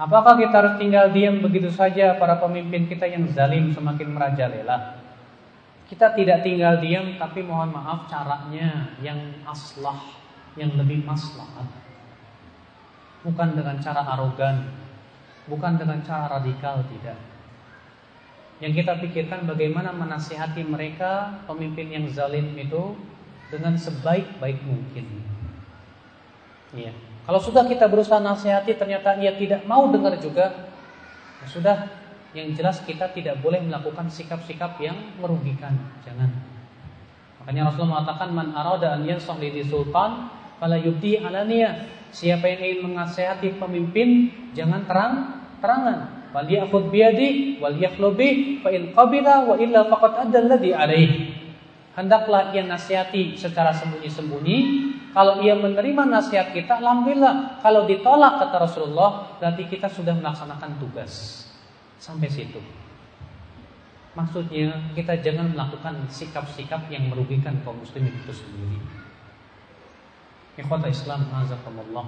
A: Apakah kita harus tinggal diam begitu saja para pemimpin kita yang zalim semakin merajalela? Kita tidak tinggal diam tapi mohon maaf caranya yang aslah, yang lebih maslahat. Bukan dengan cara arogan, bukan dengan cara radikal tidak. Yang kita pikirkan bagaimana menasihati mereka pemimpin yang zalim itu dengan sebaik-baik mungkin. Iya. Kalau sudah kita berusaha nasihati ternyata ia tidak mau dengar juga, ya sudah yang jelas kita tidak boleh melakukan sikap-sikap yang merugikan. Jangan. Makanya Rasulullah mengatakan man arada an yansah li sultan fala yubdi alaniya. Siapa yang ingin menasihati pemimpin jangan terang terangan. Wal ya'khudh biyadi wal yakhlubi fa in qabila wa illa faqad adda alaihi. Hendaklah ia nasihati secara sembunyi-sembunyi kalau ia menerima nasihat kita, alhamdulillah. Kalau ditolak kata Rasulullah, berarti kita sudah melaksanakan tugas. Sampai situ. Maksudnya kita jangan melakukan sikap-sikap yang merugikan kaum muslimin itu sendiri. Ikhwata Islam azakumullah.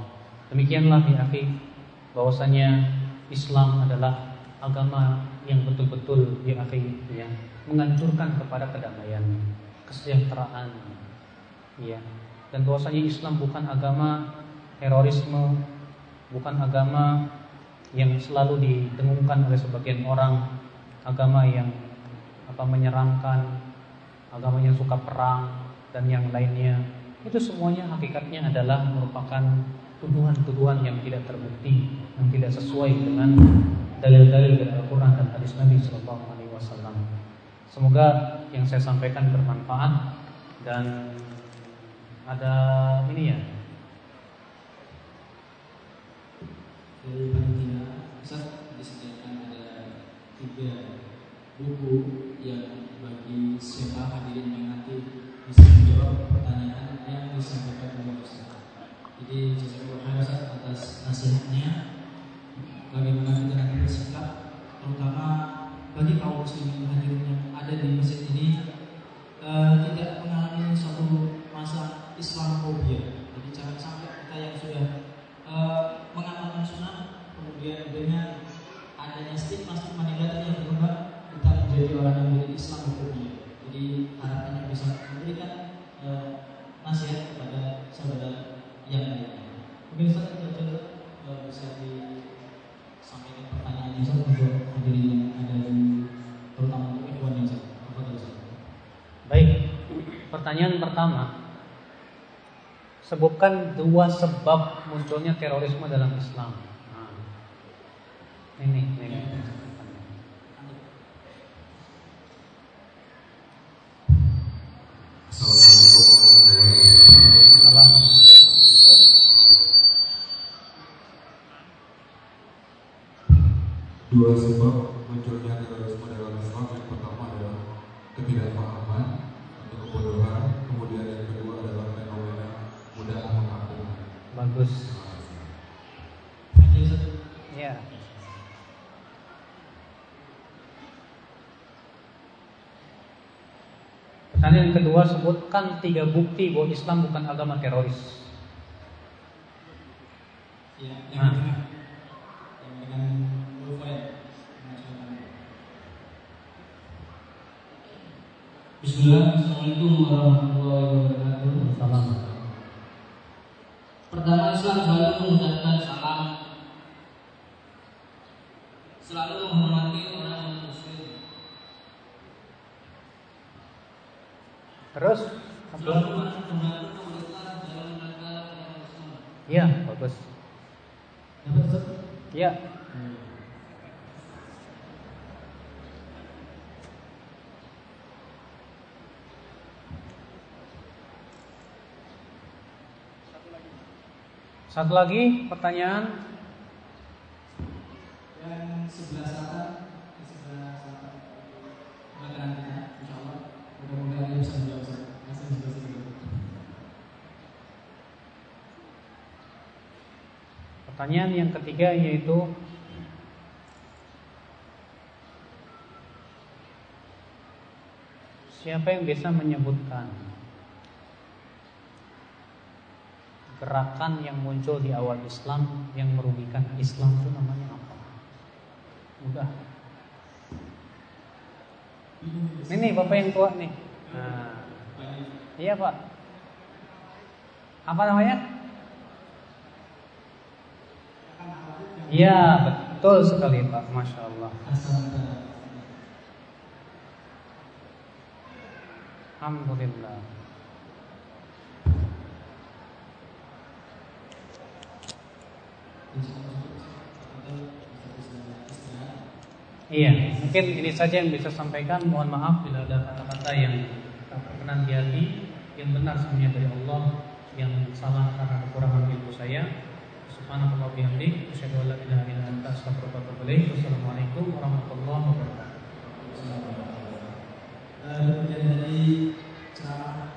A: Demikianlah ya akhi bahwasanya Islam adalah agama yang betul-betul ya akhi yang menganjurkan kepada kedamaian, kesejahteraan, ya, dan bahwasanya Islam bukan agama terorisme, bukan agama yang selalu didengungkan oleh sebagian orang agama yang apa menyeramkan, agama yang suka perang dan yang lainnya. Itu semuanya hakikatnya adalah merupakan tuduhan-tuduhan yang tidak terbukti, yang tidak sesuai dengan dalil-dalil dari Al-Quran dan hadis Nabi Wasallam. Semoga yang saya sampaikan bermanfaat dan ada ini ya.
B: Dari panitia Ustaz disediakan ada tiga buku yang bagi siapa hadirin yang nanti bisa menjawab pertanyaan yang disampaikan oleh Ustaz. Jadi jazakallahu khairan atas nasihatnya. Bagaimana kita bersikap, terutama bagi kaum muslimin hadirin yang ada di masjid ini uh, tidak mengalami suatu masa Islamophobia. Jadi jangan sampai kita yang sudah uh, mengamalkan sunnah kemudian dengan adanya stigma-stigma negatif yang berkembang kita menjadi orang yang menjadi Islamophobia. Jadi harapannya bisa memberikan uh, nasihat kepada saudara yang lainnya. Mungkin Ustaz itu bisa disampaikan pertanyaannya Ustaz untuk hadirin yang ada di terutama untuk ikhwan yang Ustaz. Apa Ustaz?
A: Baik, pertanyaan pertama. Sebutkan dua sebab munculnya terorisme dalam Islam. Nah, ini, ini.
C: Assalamualaikum. Dua sebab munculnya terorisme dalam Islam yang pertama adalah ketidakpahaman kebodohan, kemudian yang kedua adalah fenomena mudah mengaku.
A: Bagus. Ya. Pertanyaan kedua sebutkan tiga bukti bahwa Islam bukan agama teroris.
B: Ya,
A: Nah.
B: yang. Yang dengan Bismillah, Assalamualaikum warahmatullahi wabarakatuh.
A: Salam.
B: Pertama Islam selalu mengucapkan salam Selalu menghormati orang muslim
A: Terus?
B: Selalu pemerintah dalam rangka orang Islam
A: Ya, bagus.
B: Dapat
A: Satu lagi pertanyaan.
B: Yang sebelah selatan Di sebelah selatan. Belakang kita, insya Allah. Mudah-mudahan bisa menjawab Ustaz. Masih sini
A: Pertanyaan yang ketiga yaitu Siapa yang bisa menyebutkan gerakan yang muncul di awal Islam yang merugikan Islam itu namanya apa? Mudah. Ini bapak yang tua nih. Nah, iya pak. Apa namanya? Iya betul sekali pak, masya Allah. Alhamdulillah. Iya, mungkin ini saja yang bisa sampaikan. Mohon maaf bila ada kata-kata yang tak berkenan di hati, yang benar semuanya dari Allah, yang salah karena kekurangan ilmu saya. Subhanallah bihamdi, asyhadu an la ilaha illa anta astaghfiruka wa atubu ilaik. Wassalamualaikum warahmatullahi wabarakatuh. Kemudian cara